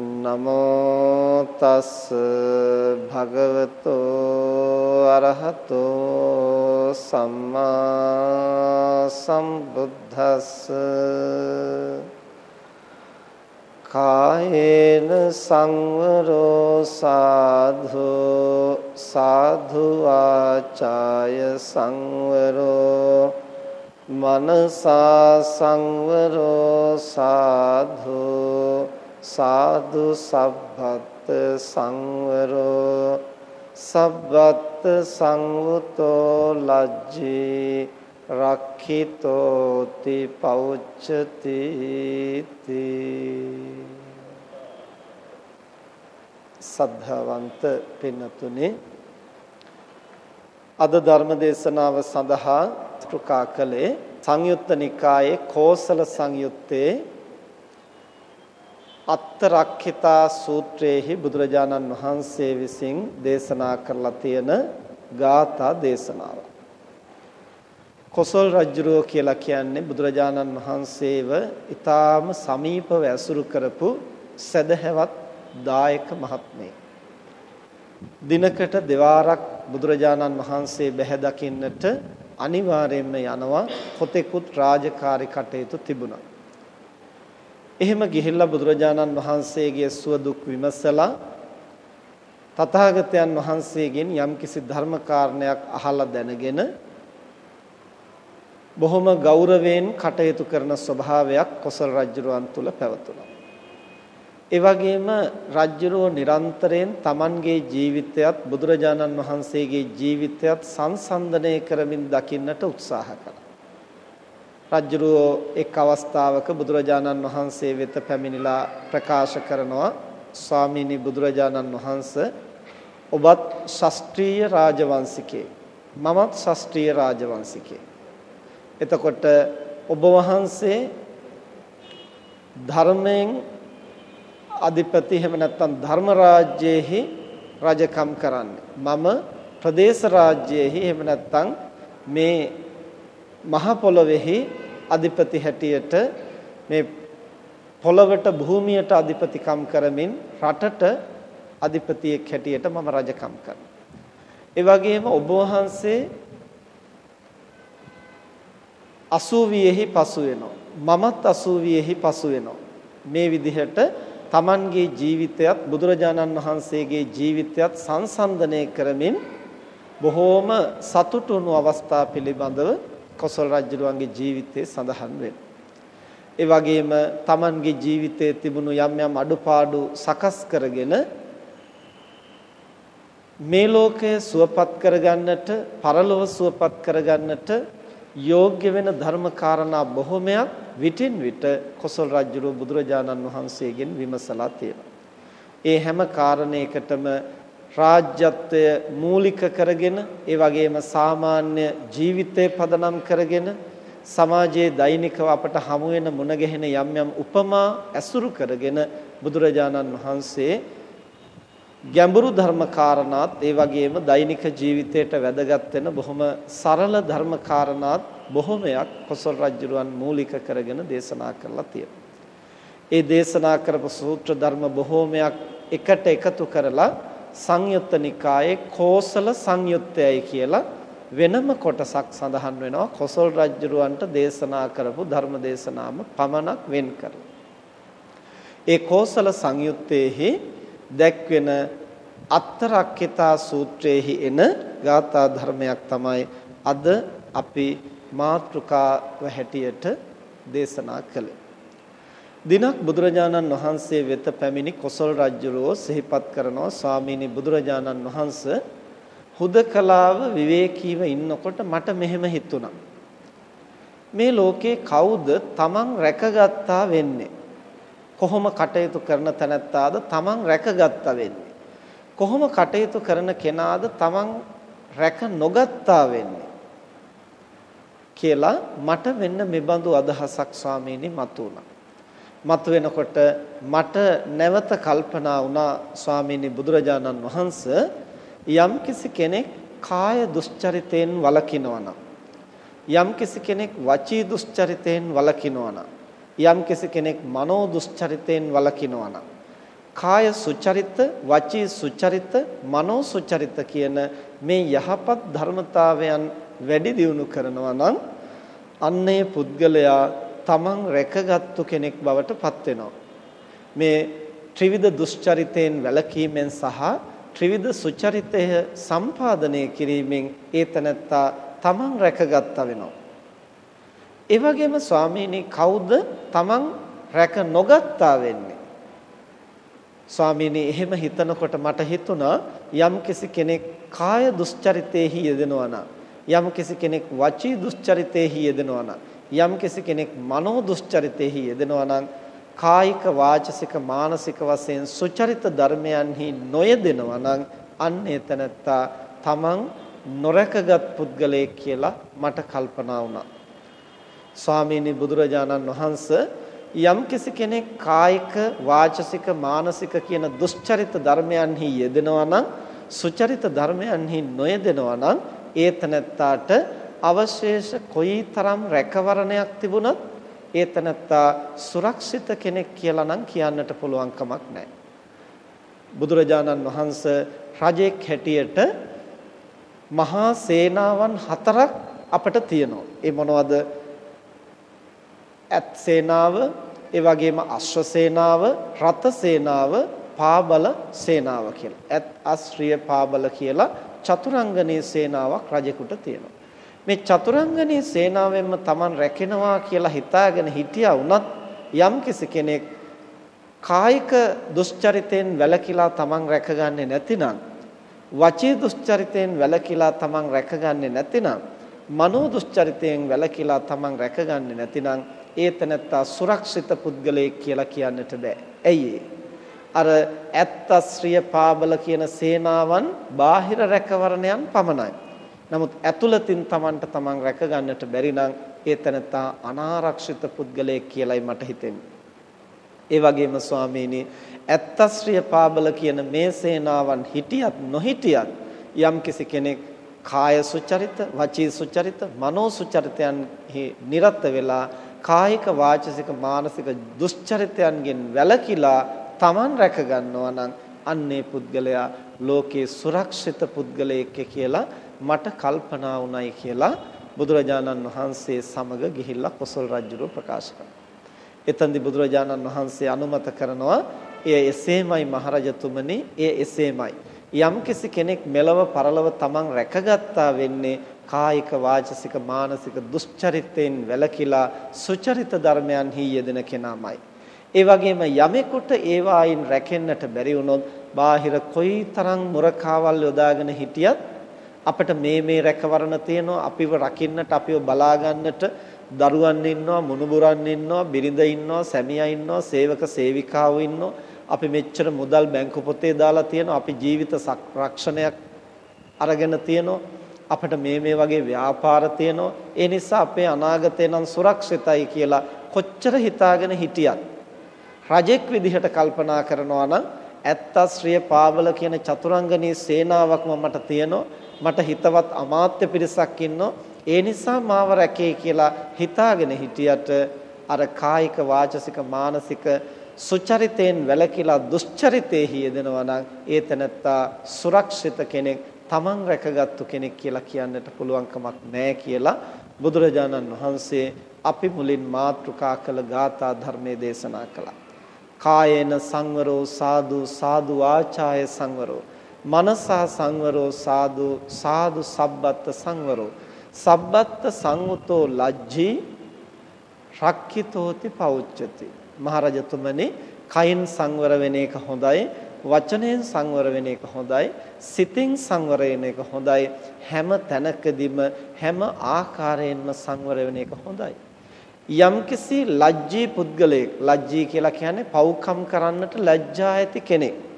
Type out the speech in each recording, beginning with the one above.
නමෝ තස් භගවතෝ අරහතෝ සම්මා සම්බුද්දස්ස කායේන සංවරෝ සාධු සාධු ආචාය සංවරෝ මනසා සංවරෝ සාධු සාදු සබ්බත් සංවරෝ සබ්බත් සංවුතෝ ලජ්ජේ රක්ඛිතෝති පෞච්චති සද්ධාවන්ත පින්නතුනේ අද ධර්ම දේශනාව සඳහා ත්‍රුකා කළේ සංයුත්ත නිකායේ කෝසල සංයුත්තේ අත්තරක්ඛිතා සූත්‍රයේහි බුදුරජාණන් වහන්සේ විසින් දේශනා කරලා තියෙන ගාථා දේශනාව. කොසල් රජුරෝ කියලා කියන්නේ බුදුරජාණන් වහන්සේව ඊටාම සමීපව ඇසුරු කරපු සදහැවත් දායක මහත්මයෙක්. දිනකට දෙවාරක් බුදුරජාණන් වහන්සේ බැහැ දකින්නට අනිවාර්යයෙන්ම යනවා කොතෙකුත් රාජකාරී කටයුතු තිබුණා. එහෙම ගිහිල්ලා බුදුරජාණන් වහන්සේගේ සුව දුක් විමසලා තථාගතයන් වහන්සේගෙන් යම්කිසි ධර්ම කාරණයක් අහලා දැනගෙන බොහොම ගෞරවයෙන් කටයුතු කරන ස්වභාවයක් කොසල් රජුරවන් තුල පැවතුණා. ඒ වගේම රජුරෝ නිරන්තරයෙන් Tamanගේ ජීවිතයත් බුදුරජාණන් වහන්සේගේ ජීවිතයත් සංසන්දනය කරමින් දකින්නට උත්සාහ කළා. රජ්ජුරුවෝ එක් අවස්ථාවක බුදුරජාණන් වහන්සේ වෙත පැමිණිලා ප්‍රකාශ කරනවා. ස්වාමීනි බුදුරජාණන් වහන්සේ ඔබත් ශාස්ත්‍රීය රාජවංශිකේ. මමත් ශාස්ත්‍රීය රාජවංශිකේ. එතකොට ඔබ වහන්සේ ධර්මයෙන් අධිපති එහෙම නැත්නම් ධර්ම රාජ්‍යයේහි රජකම් කරන්නේ. මම ප්‍රදේශ රාජ්‍යයේහි එහෙම නැත්නම් මේ මහ පොළොවේහි අධිපති හැටියට මේ පොළවට භූමියට අධිපතිකම් කරමින් රටට අධිපතියෙක් හැටියට මම රජකම් කරනවා. ඒ වගේම ඔබ වහන්සේ 80ෙහි පසු වෙනවා. මමත් 80ෙහි පසු වෙනවා. මේ විදිහට Tamanගේ ජීවිතයත් බුදුරජාණන් වහන්සේගේ ජීවිතයත් සංසන්දනය කරමින් බොහෝම සතුටු වුණු අවස්ථා පිළිබඳව කොසල් රජුගේ ජීවිතයේ සඳහන් වෙනවා. ඒ වගේම Tamanගේ ජීවිතයේ තිබුණු යම් යම් අඩුපාඩු සකස් කරගෙන මේ ලෝකය සුවපත් කරගන්නට, පරලොව සුවපත් කරගන්නට යෝග්‍ය වෙන ධර්ම කාරණා බොහොමයක් විටින් විට කොසල් රජුගේ බුදුරජාණන් වහන්සේගෙන් විමසලා තියෙනවා. ඒ හැම කාරණයකටම රාජ්‍යත්වය මූලික කරගෙන ඒ වගේම සාමාන්‍ය ජීවිතය පදනම් කරගෙන සමාජයේ දෛනිකව අපට හමු වෙන මුණ ගැහෙන යම් යම් උපමා ඇසුරු කරගෙන බුදුරජාණන් වහන්සේ ගැඹුරු ධර්ම කාරණාත් ඒ වගේම දෛනික ජීවිතයට වැදගත් වෙන බොහොම සරල ධර්ම කාරණාත් බොහොමයක් කොසල් රජුරුවන් මූලික කරගෙන දේශනා කරලා තියෙනවා. ඒ දේශනා කරපු සූත්‍ර ධර්ම බොහෝමයක් එකට එකතු කරලා සංයුත්ත නිකායේ කෝසල සංයුත්තයයි කියලා වෙනම කොටසක් සඳහන් වෙනවා කොසල් රජුරවන්ට දේශනා කරපු ධර්ම දේශනාම පමණක් වෙන් කරලා. ඒ කෝසල සංයුත්තේහි දැක්වෙන අත්තරක්කිතා සූත්‍රයේහි එන ගාථා ධර්මයක් තමයි අද අපි මාතෘකාව හැටියට දේශනා කළේ. දිනක් බුදුරජාණන් වහන්සේ වෙත පැමිණි කොසල් රජුරෝ සිහිපත් කරනවා ස්වාමීනි බුදුරජාණන් වහන්සේ හුදකලාව විවේකීව ඉන්නකොට මට මෙහෙම හිතුණා. මේ ලෝකේ කවුද තමන් රැකගත්තා වෙන්නේ? කොහොම කටයුතු කරන තැනැත්තාද තමන් රැකගත්තා වෙන්නේ? කොහොම කටයුතු කරන කෙනාද තමන් රැක නොගත්තා වෙන්නේ? කියලා මට මෙන්න මෙබඳු අදහසක් ස්වාමීනි මතුණා. මතුවෙනකොට මට නැවත කල්පනා වුණා ස්වාමීනි බුදුරජාණන් වහන්සේ යම්කිසි කෙනෙක් කාය දුස්චරිතයෙන් වළකිනවා නම් යම්කිසි කෙනෙක් වචී දුස්චරිතයෙන් වළකිනවා නම් යම්කිසි කෙනෙක් මනෝ දුස්චරිතයෙන් වළකිනවා නම් කාය සුචරිත වචී සුචරිත මනෝ සුචරිත කියන මේ යහපත් ධර්මතාවයන් වැඩි දියුණු කරනවා නම් අන්නේ පුද්ගලයා තමන් රැකගත්තු කෙනෙක් බවට පත් වෙනවා. මේ ත්‍රිවිධ දුෂ්චරිතයෙන් වැළකීමෙන් සහ ත්‍රිවිධ සුචරිතය සම්පාදනය කිරීමෙන් ඒ තනත්තා තමන් රැකගත්තා වෙනවා. ඒ වගේම ස්වාමීනි කවුද තමන් රැක නොගත්තා වෙන්නේ? ස්වාමීනි එහෙම හිතනකොට මට හිතුණා යම් කෙනෙක් කාය දුස්චරිතේහි යෙදෙනවා නම් යම් කෙනෙක් වචී දුස්චරිතේහි යෙදෙනවා නම් යම් කෙනෙක් මනෝ දුස්චරිතේහි යෙදෙනවා නම් කායික වාචසික මානසික වශයෙන් සුචරිත ධර්මයන්හි නොයෙදෙනවා නම් අන්න එතනත්තා තමන් නොරකගත් පුද්ගලයෙක් කියලා මට කල්පනා වුණා. ස්වාමීනි බුදුරජාණන් වහන්සේ යම් කෙනෙක් කායික වාචසික මානසික කියන දුස්චරිත ධර්මයන්හි යෙදෙනවා නම් සුචරිත ධර්මයන්හි නොයෙදෙනවා නම් ඒ තනත්තාට අවශේෂ කොයිතරම් රැකවරණයක් තිබුණත් ඒ තනත්තා සුරක්ෂිත කෙනෙක් කියලා නම් කියන්නට පුළුවන් කමක් නැහැ. බුදුරජාණන් වහන්සේ රජෙක් හැටියට මහා සේනාවන් හතරක් අපට තියෙනවා. ඒ මොනවද? ඇත් සේනාව, ඒ වගේම අශ්ව සේනාව, රත සේනාව, පාබල සේනාව කියලා. ඇත් අශ්‍රිය පාබල කියලා චතුරංගනී සේනාවක් රජෙකුට තියෙනවා. මේ චතුරංගනී සේනාවෙන්ම Taman රැකෙනවා කියලා හිතාගෙන හිටියා වුණත් යම් කෙනෙක් කායික දුස්චරිතෙන් වැළකීලා Taman රැකගන්නේ නැතිනම් වචී දුස්චරිතයෙන් වැළකීලා Taman රැකගන්නේ නැතිනම් මනෝ දුස්චරිතයෙන් වැළකීලා Taman රැකගන්නේ නැතිනම් ඒ තැනත්තා සුරක්ෂිත පුද්ගලයෙක් කියලා කියන්නට බෑ. ඇයි අර ඇත්තශ්‍රිය පාබල කියන සේනාවන් බාහිර රැකවරණයන් පමණයි. නමුත් ඇතුළතින් Tamanට Taman රැක ගන්නට බැරි නම් ඒ තැනත්තා අනාරක්ෂිත පුද්ගලයෙක් කියලයි මට හිතෙන්නේ. ඒ වගේම ස්වාමීනි ඇත්තශ්‍රිය පාබල කියන මේ සේනාවන් හිටියත් නොහිටියත් යම් කෙනෙක් කාය සුචරිත, වචී සුචරිත, මනෝ සුචරිතයන්හි නිරත වෙලා කායික වාචසික මානසික දුෂ්චරිතයන්ගෙන් වැළකීලා Taman රැක ගන්නවා නම් අන්නේ පුද්ගලයා ලෝකේ සුරක්ෂිත පුද්ගලයෙක් කියලා මට කල්පනා වුණයි කියලා බුදුරජාණන් වහන්සේ සමග ගිහිල්ලා කොසල් රජුව ප්‍රකාශ කළා. එතෙන්දී බුදුරජාණන් වහන්සේ අනුමත කරනවා එය එසේමයි මහරජතුමනි එය එසේමයි. යම්කිසි කෙනෙක් මෙලව පරලව තමන් රැකගත්තා වෙන්නේ කායික වාචසික මානසික දුෂ්චරිතයෙන් වැළකීලා සුචරිත ධර්මයන්හි යෙදෙන කෙනාමයි. ඒ වගේම යමෙකුට ඒවායින් රැකෙන්නට බැරි වුණොත් බාහිර කොයිතරම් මුරකාවල් යොදාගෙන හිටියත් අපිට මේ මේ රැකවරණ තියෙනවා අපිව රකින්නට අපිව බලා ගන්නට දරුවන් ඉන්නවා මුණුබුරන් ඉන්නවා බිරිඳ ඉන්නවා සැමියා ඉන්නවා සේවක සේවිකාවෝ ඉන්නවා. අපි මෙච්චර මුදල් බැංකු පොතේ දාලා තියෙනවා අපි ජීවිත රක්ෂණයක් අරගෙන තියෙනවා. අපිට මේ මේ වගේ ව්‍යාපාර තියෙනවා. ඒ නිසා අපේ අනාගතය නම් සුරක්ෂිතයි කියලා කොච්චර හිතාගෙන හිටියත් රජෙක් විදිහට කල්පනා කරනවා නම් ඇත්තශ්‍රිය පාවල කියන චතුරංගනී සේනාවක්ම මට තියෙනවා. මට හිතවත් අමාත්‍ය පිරිසක් ඉන්නවා. ඒ නිසා මාව රැකේ කියලා හිතාගෙන හිටියට අර කායික වාචසික මානසික සුචරිතයෙන් වැළකීලා දුෂ්චරිතෙහි යෙදෙනවා නම් ඒ තැනත්තා සුරක්ෂිත කෙනෙක් තමන් රැකගත්තු කෙනෙක් කියලා කියන්නට පුළුවන් කමක් නැහැ කියලා බුදුරජාණන් වහන්සේ අපි මුලින් මාතෘකා කළ ගාථා ධර්මයේ දේශනා කළා. කායේන සංවරෝ සාදු සාදු ආචාය සංවරෝ මනසා සංවරෝ සාදු සාදු සබ්බත් සංවරෝ. සබ්බත් සංවතෝ ලජ්ජී රක්ඛිතෝති පෞච්චති මහරජතුමනි කයින් සංවර වෙන එක හොඳයි වචනයෙන් සංවර වෙන එක හොඳයි සිතින් සංවර වෙන එක හොඳයි හැම තැනකදීම හැම ආකාරයෙන්ම සංවර වෙන එක හොඳයි. යම්කිසි ලැජ්ජී පුද්ගලයෙක් ලැජ්ජී කියලා කියන්නේ පව්කම් කරන්නට ලැජ්ජා ඇති කෙනෙක්.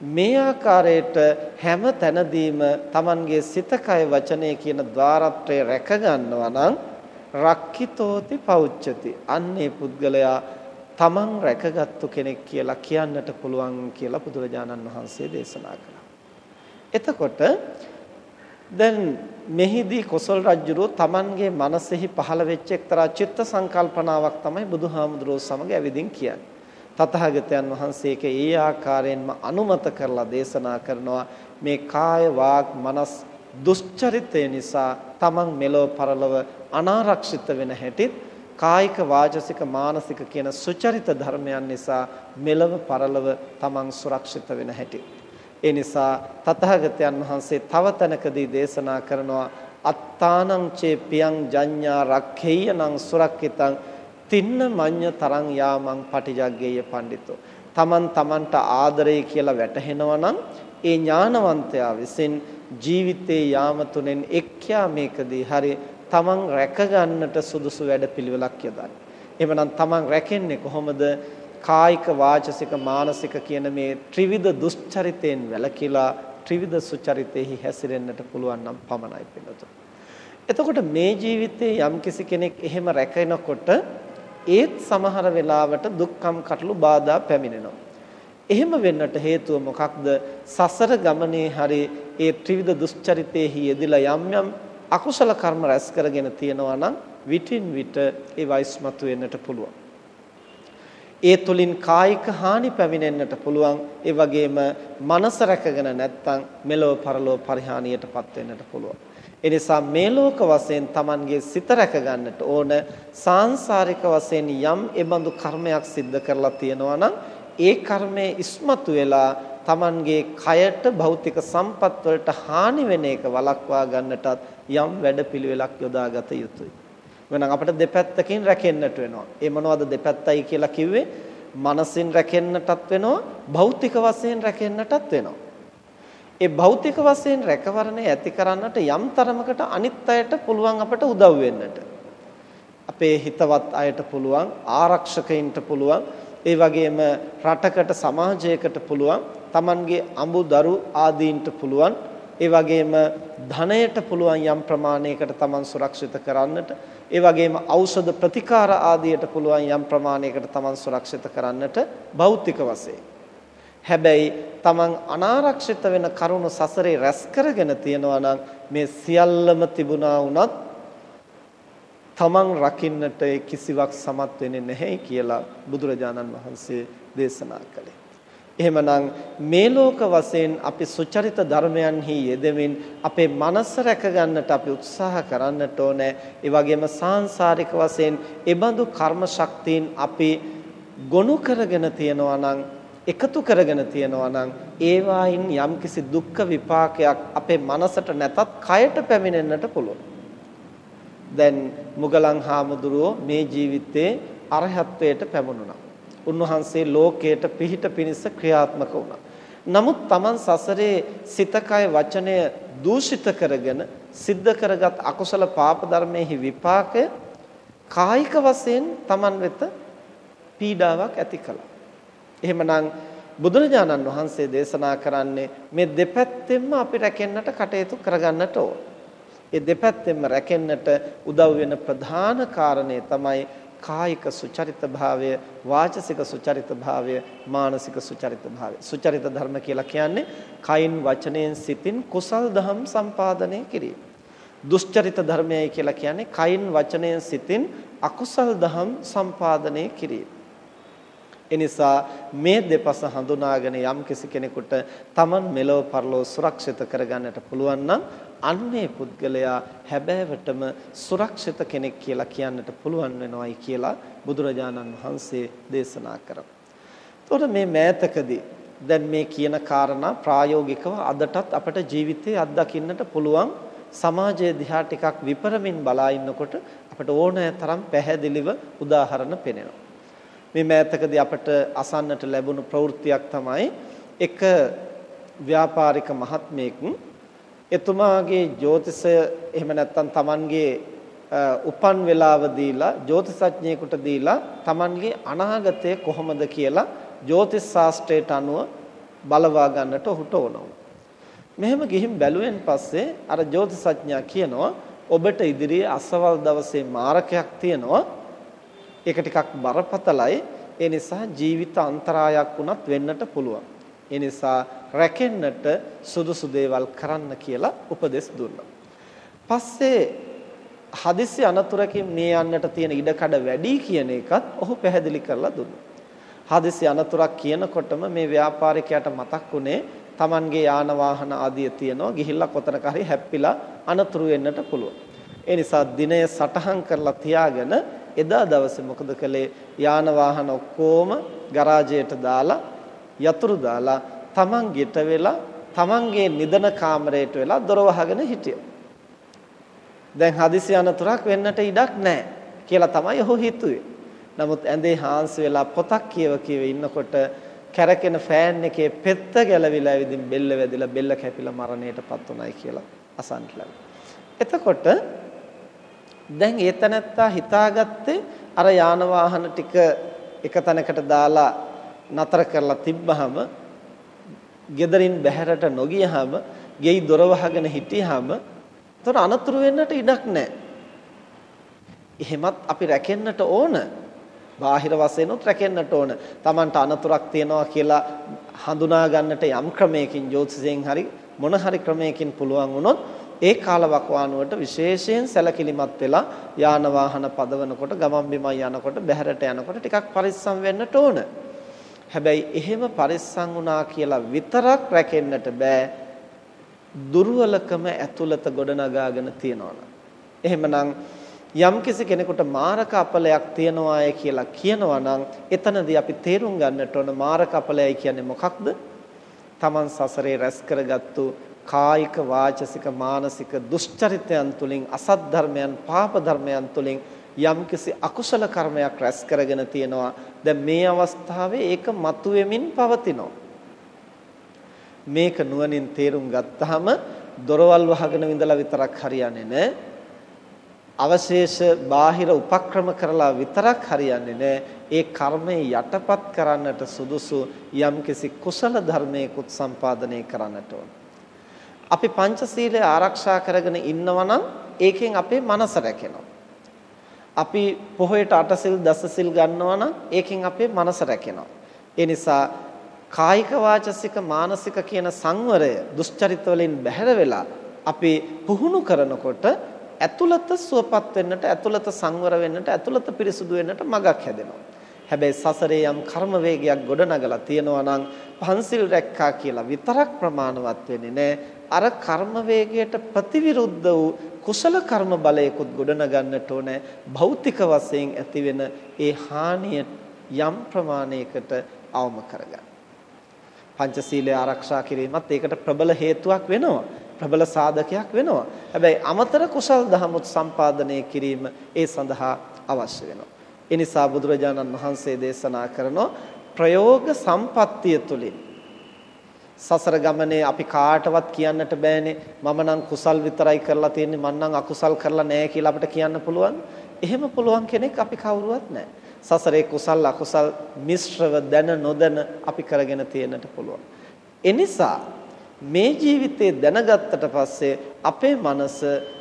මේ ආකාරයට හැම තැනදීම Tamanගේ සිත කය වචනය කියන ద్వාරත්‍රය රැක ගන්නවා නම් රක්කිතෝති පෞච්චති අන්නේ පුද්ගලයා තමන් රැකගත්තු කෙනෙක් කියලා කියන්නට පුළුවන් කියලා බුදුරජාණන් වහන්සේ දේශනා කළා. එතකොට දැන් මෙහිදී කොසල් රජුරෝ තමන්ගේ මනසෙහි පහළ වෙච්ච එක්තරා චිත්ත සංකල්පනාවක් තමයි බුදුහාමුදුරුවෝ සමග ඇවිදින් කියන්නේ. තථාගතයන් වහන්සේක ඒ ආකාරයෙන්ම අනුමත කරලා දේශනා කරනවා මේ කාය වාග් මනස් දුෂ්චරිතය නිසා තමන් මෙලොව පරලොව අනාරක්ෂිත වෙන හැටිත් කායික වාචසික මානසික කියන සුචරිත ධර්මයන් නිසා මෙලව පරලොව තමන් සුරක්ෂිත වෙන හැටි. ඒ නිසා තථාගතයන් වහන්සේ තව තැනකදී දේශනා කරනවා අත්තානං චේ පියං ජඤ්ඤා රක්ඛේයනං සුරක්කිතං තින්න මඤ්ඤ තරං යාමං පටිජග්ගේය පඬිතෝ. තමන් තමන්ට ආදරේ කියලා වැටහෙනවා නම් ඒ ඥානවන්තයා විසින් ජීවිතේ යාම තුනෙන් එක්යා මේකදී හරි තමන් රැක ගන්නට සුදුසු වැඩපිළිවෙලක් යොදන්නේ. එහෙමනම් තමන් රැකෙන්නේ කොහොමද? කායික වාචසික මානසික කියන මේ ත්‍රිවිධ දුස්චරිතයෙන් වැළකීලා ත්‍රිවිධ සුචරිතෙහි හැසිරෙන්නට පුළුවන් නම් පමණයි පිළිතුර. එතකොට මේ ජීවිතේ යම්කිසි කෙනෙක් එහෙම රැකෙනකොට ඒත් සමහර වෙලාවට දුක්ඛම් කටළු බාධා පැමිණෙනවා. එහෙම වෙන්නට හේතුව මොකක්ද? සසර ගමනේ හරි ඒ ත්‍රිවිධ දුස්චරිතෙහි යෙදিলা යම් යම් අකුසල කර්ම රැස් කරගෙන තියෙනවා නම් විටින් විට ඒ වයිස්මතු වෙන්නට පුළුවන්. ඒ තුලින් කායික හානි පැමිණෙන්නට පුළුවන්. ඒ වගේම මනස රැකගෙන නැත්නම් මෙලොව පරලොව පරිහානියටපත් වෙන්නට පුළුවන්. ඒ නිසා මේ ලෝක වශයෙන් Tamanගේ සිත රැක ගන්නට ඕන සාංශාරික වශයෙන් යම් එබඳු කර්මයක් සිද්ධ කරලා තියෙනවා නම් ඒ කර්මයේ ඉස්මතු වෙලා Tamanගේ කයට භෞතික සම්පත් වලට හානි වෙන එක වළක්වා ගන්නටත් යම් වැඩපිළිවෙලක් යොදාගත යුතුයි. වෙනම් අපිට දෙපැත්තකින් රැකෙන්නට වෙනවා. ඒ මොනවද දෙපැත්තයි කියලා කිව්වේ? මනසින් රැකෙන්නටත් වෙනවා, භෞතික වශයෙන් රැකෙන්නටත් වෙනවා. ඒ භෞතික වශයෙන් රැකවරණය ඇති කරන්නට යම් තරමකට අනිත් අයට පුළුවන් අපට උදව් වෙන්නට. අපේ හිතවත් අයට පුළුවන්, ආරක්ෂකයින්ට පුළුවන්, ඒ වගේම රටකට සමාජයකට පුළුවන් Tamanගේ අඹු දරු ආදීන්ට පුළුවන් ඒ වගේම ධනයට පුළුවන් යම් ප්‍රමාණයකට Taman සුරක්ෂිත කරන්නට ඒ වගේම ඖෂධ ප්‍රතිකාර ආදියට පුළුවන් යම් ප්‍රමාණයකට Taman සුරක්ෂිත කරන්නට භෞතික වශයෙන් හැබැයි Taman අනාරක්ෂිත වෙන කරුණු සසරේ රැස් කරගෙන තියනවා නම් මේ සියල්ලම තිබුණා වුණත් තමන් රකින්නට කිසිවක් සමත් වෙන්නේ නැහැ කියලා බුදුරජාණන් වහන්සේ දේශනා කළේ. එහෙමනම් මේ ලෝක වශයෙන් අපි සුචරිත ධර්මයන්හි යෙදෙමින් අපේ මනස රැක ගන්නට අපි උත්සාහ කරන්නට ඕනේ. ඒ වගේම සාංශාරික වශයෙන් ඒබඳු කර්ම ශක්තියින් අපි ගොනු කරගෙන තියනවා නම් එකතු කරගෙන තියනවා නම් ඒවායින් යම්කිසි දුක්ඛ විපාකයක් අපේ මනසට නැතත් කයට පැමිණෙන්නට පුළුවන්. දැන් මුගලන් හාමුදුරුවෝ මේ ජීවිතේ අරහත්ත්වයට පැමුණුණා. උන්වහන්සේ ලෝකයට පිහිට පිනිස ක්‍රියාත්මක වුණා. නමුත් Taman සසරේ සිතකය වචනය දූෂිත කරගෙන සිද්ධ කරගත් අකුසල පාප ධර්මයේ විපාකය කායික වශයෙන් Taman වෙත පීඩාවක් ඇති කළා. එහෙමනම් බුදුරජාණන් වහන්සේ දේශනා කරන්නේ මේ දෙපැත්තෙන්ම අපි රැකෙන්නට කටයුතු කරගන්නට ඕන. ඒ දෙපැත්තෙන්ම රැකෙන්නට උදව් වෙන ප්‍රධාන කාරණේ තමයි කායික සුචරිත භාවය, වාචසික සුචරිත භාවය, මානසික සුචරිත භාවය. සුචරිත ධර්ම කියලා කියන්නේ කයින් වචනයෙන් සිතින් කුසල් දහම් සම්පාදනය කිරීම. දුෂ්චරිත ධර්මයයි කියලා කියන්නේ කයින් වචනයෙන් සිතින් අකුසල් දහම් සම්පාදනය කිරීම. එනිසා මේ දෙපස හඳුනාගෙන යම් කෙනෙකුට තමන් මෙලොව පරලොව සුරක්ෂිත කරගන්නට පුළුවන් නම් අන්නේ පුද්ගලයා හැබෑවටම සුරක්ෂිත කෙනෙක් කියලා කියන්නට පුළුවන් වෙනවයි කියලා බුදුරජාණන් වහන්සේ දේශනා කරා. එතකොට මේ මෑතකදී දැන් මේ කියන කාරණා ප්‍රායෝගිකව අදටත් අපට ජීවිතේ අත්දකින්නට පුළුවන් සමාජයේ දිහා ටිකක් විපරමින් බලා ඉන්නකොට අපට ඕනෑ තරම් පැහැදිලිව උදාහරණ පෙනෙනවා. මේ මෑතකදී අපට අසන්නට ලැබුණු ප්‍රවෘත්තියක් තමයි එක ව්‍යාපාරික මහත්මයෙක් එතුමාගේ ජ්‍යොතිෂය එහෙම නැත්නම් Tamanගේ උපන් වේලාව දීලා ජ්‍යොතිෂඥයෙකුට දීලා Tamanගේ අනාගතය කොහොමද කියලා ජ්‍යොතිෂ ශාස්ත්‍රයට අනුව බලවා ගන්නට ඔහුට ඕනවා. මෙහෙම ගිහින් බැලුවෙන් පස්සේ අර ජ්‍යොතිෂඥයා කියනවා ඔබට ඉදිරියේ අසවල් දවසේ මාරකයක් තියෙනවා ඒක ටිකක් බරපතලයි. ඒ නිසා ජීවිත අන්තරායක් වුණත් වෙන්නට පුළුවන්. ඒ නිසා රැකෙන්නට සුදුසු දේවල් කරන්න කියලා උපදෙස් දුන්නා. පස්සේ හදිසි අනතුරකින් මේ යන්නට තියෙන ඉඩකඩ වැඩි කියන එකත් ඔහු පැහැදිලි කරලා දුන්නා. හදිසි අනතුරක් කියනකොටම මේ ව්‍යාපාරිකයාට මතක් වුණේ Tamanගේ යාන වාහන ආදිය තියෙනවා ගිහිල්ලා කොතනක හරි හැප්පිලා අනතුරු වෙන්නට පුළුවන්. ඒ නිසා දිනය සටහන් කරලා තියාගෙන එදා දවසේ මොකද කළේ යාන වාහන ඔක්කොම ගරාජයට දාලා යතුරු දාලා තමන් ගෙට වෙලා තමන්ගේ නිදන කාමරයට වෙලා දොර වහගෙන හිටියා. දැන් හදිසි අනතුරක් වෙන්නට ඉඩක් නැහැ කියලා තමයි ඔහු හිතුවේ. නමුත් ඇඳේ හාන්සි වෙලා පොතක් කියව කියව ඉන්නකොට කැරකෙන ෆෑන් එකේ පෙත්ත ගැලවිලා ඇවිදින් බෙල්ල වැදිලා බෙල්ල කැපිලා මරණයටපත් උනායි කියලා අසන්ට එතකොට දැන් ඒ තැනත්තා හිතාගත්තේ අර යාන වාහන ටික එක තැනකට දාලා නතර කරලා තිබ්බහම ගෙදරින් බැහැරට නොගියහම ගෙයි දොර වහගෙන හිටියාම එතකොට අනතුරු වෙන්නට ඉඩක් නැහැ. එහෙමත් අපි රැකෙන්නට ඕන. බාහිර වශයෙන්ුත් රැකෙන්නට ඕන. Tamanට අනතුරක් තියනවා කියලා හඳුනා ගන්නට යම් ක්‍රමයකින් ජෝතිෂයෙන් හරි මොන හරි ක්‍රමයකින් පුළුවන් වුණොත් ඒ කාලවකවානුවට විශේෂයෙන් සැලකිලිමත් වෙලා යාන වාහන පදවනකොට ගමන් බිමන් යනකොට බැහැරට යනකොට ටිකක් පරිස්සම් වෙන්නට ඕන. හැබැයි එහෙම පරිස්සම් වුණා කියලා විතරක් රැකෙන්නට බෑ. දුර්වලකම ඇතුළත ගොඩනගාගෙන තියනවනම්. එහෙමනම් යම්කිසි කෙනෙකුට මාරක අපලයක් තියනවාය කියලා කියනවා නම් එතනදී අපි තේරුම් ගන්නට ඕන මාරක අපලයයි කියන්නේ මොකක්ද? Taman සසරේ රැස් කරගත්තු කායික වාචසික මානසික දුෂ්චරිතයන් තුලින් අසත් ධර්මයන් පාප ධර්මයන් තුලින් යම්කිසි අකුසල කර්මයක් රැස් කරගෙන තියෙනවා. දැන් මේ අවස්ථාවේ ඒක මතුවෙමින් පවතිනවා. මේක නුවණින් තේරුම් ගත්තාම දොරවල් වහගෙන විඳලා විතරක් හරියන්නේ නැහැ අවශේෂ බාහිර උපක්‍රම කරලා විතරක් හරියන්නේ නැහැ ඒ කර්මය යටපත් කරන්නට සුදුසු යම්කිසි කුසල ධර්මයකුත් සම්පාදනය කරන්නට ඕන. අපි පංචශීලය ආරක්ෂා කරගෙන ඉන්නවා නම් ඒකෙන් අපේ මනස රැකෙනවා. අපි පොහොයට අටසිල් දසසිල් ගන්නවා නම් ඒකෙන් අපේ මනස රැකෙනවා. ඒ නිසා කායික වාචසික මානසික කියන සංවරය දුෂ්චරිත වලින් බැහැර වෙලා අපි පුහුණු කරනකොට ඇතුළත සුවපත් වෙන්නට ඇතුළත සංවර වෙන්නට ඇතුළත පිරිසුදු වෙන්නට මගක් හැදෙනවා. හැබැයි සසරේ යම් කර්ම වේගයක් ගොඩනගලා තියෙනවා නම් පන්සිල් රැක්කා කියලා විතරක් ප්‍රමාණවත් වෙන්නේ නැහැ. අර කර්ම වේගයට ප්‍රතිවිරුද්ධ වූ කුසල කර්ම බලයකුත් ගොඩනගන්නට ඕනේ භෞතික වශයෙන් ඇතිවෙන ඒ හානිය යම් ප්‍රමාණයකට අවම කරගන්න. පංචශීලය ආරක්ෂා කිරීමත් ඒකට ප්‍රබල හේතුවක් වෙනවා. ප්‍රබල සාධකයක් වෙනවා. හැබැයි අමතර කුසල් දහමුත් සම්පාදනය කිරීම ඒ සඳහා අවශ්‍ය වෙනවා. ඒ නිසා බුදුරජාණන් වහන්සේ දේශනා කරන ප්‍රයෝග සම්පත්තිය තුලින් සසර ගමනේ අපි කාටවත් කියන්නට බෑනේ මම නම් කුසල් විතරයි කරලා තියෙන්නේ මම නම් අකුසල් කරලා නැහැ කියලා අපිට කියන්න පුළුවන්. එහෙම පුළුවන් කෙනෙක් අපි කවුරුවත් නැහැ. සසරේ කුසල් අකුසල් මිශ්‍රව දැන නොදැන අපි කරගෙන තියෙන්නට පුළුවන්. එනිසා මේ ජීවිතේ දැනගත්තට පස්සේ අපේ මනස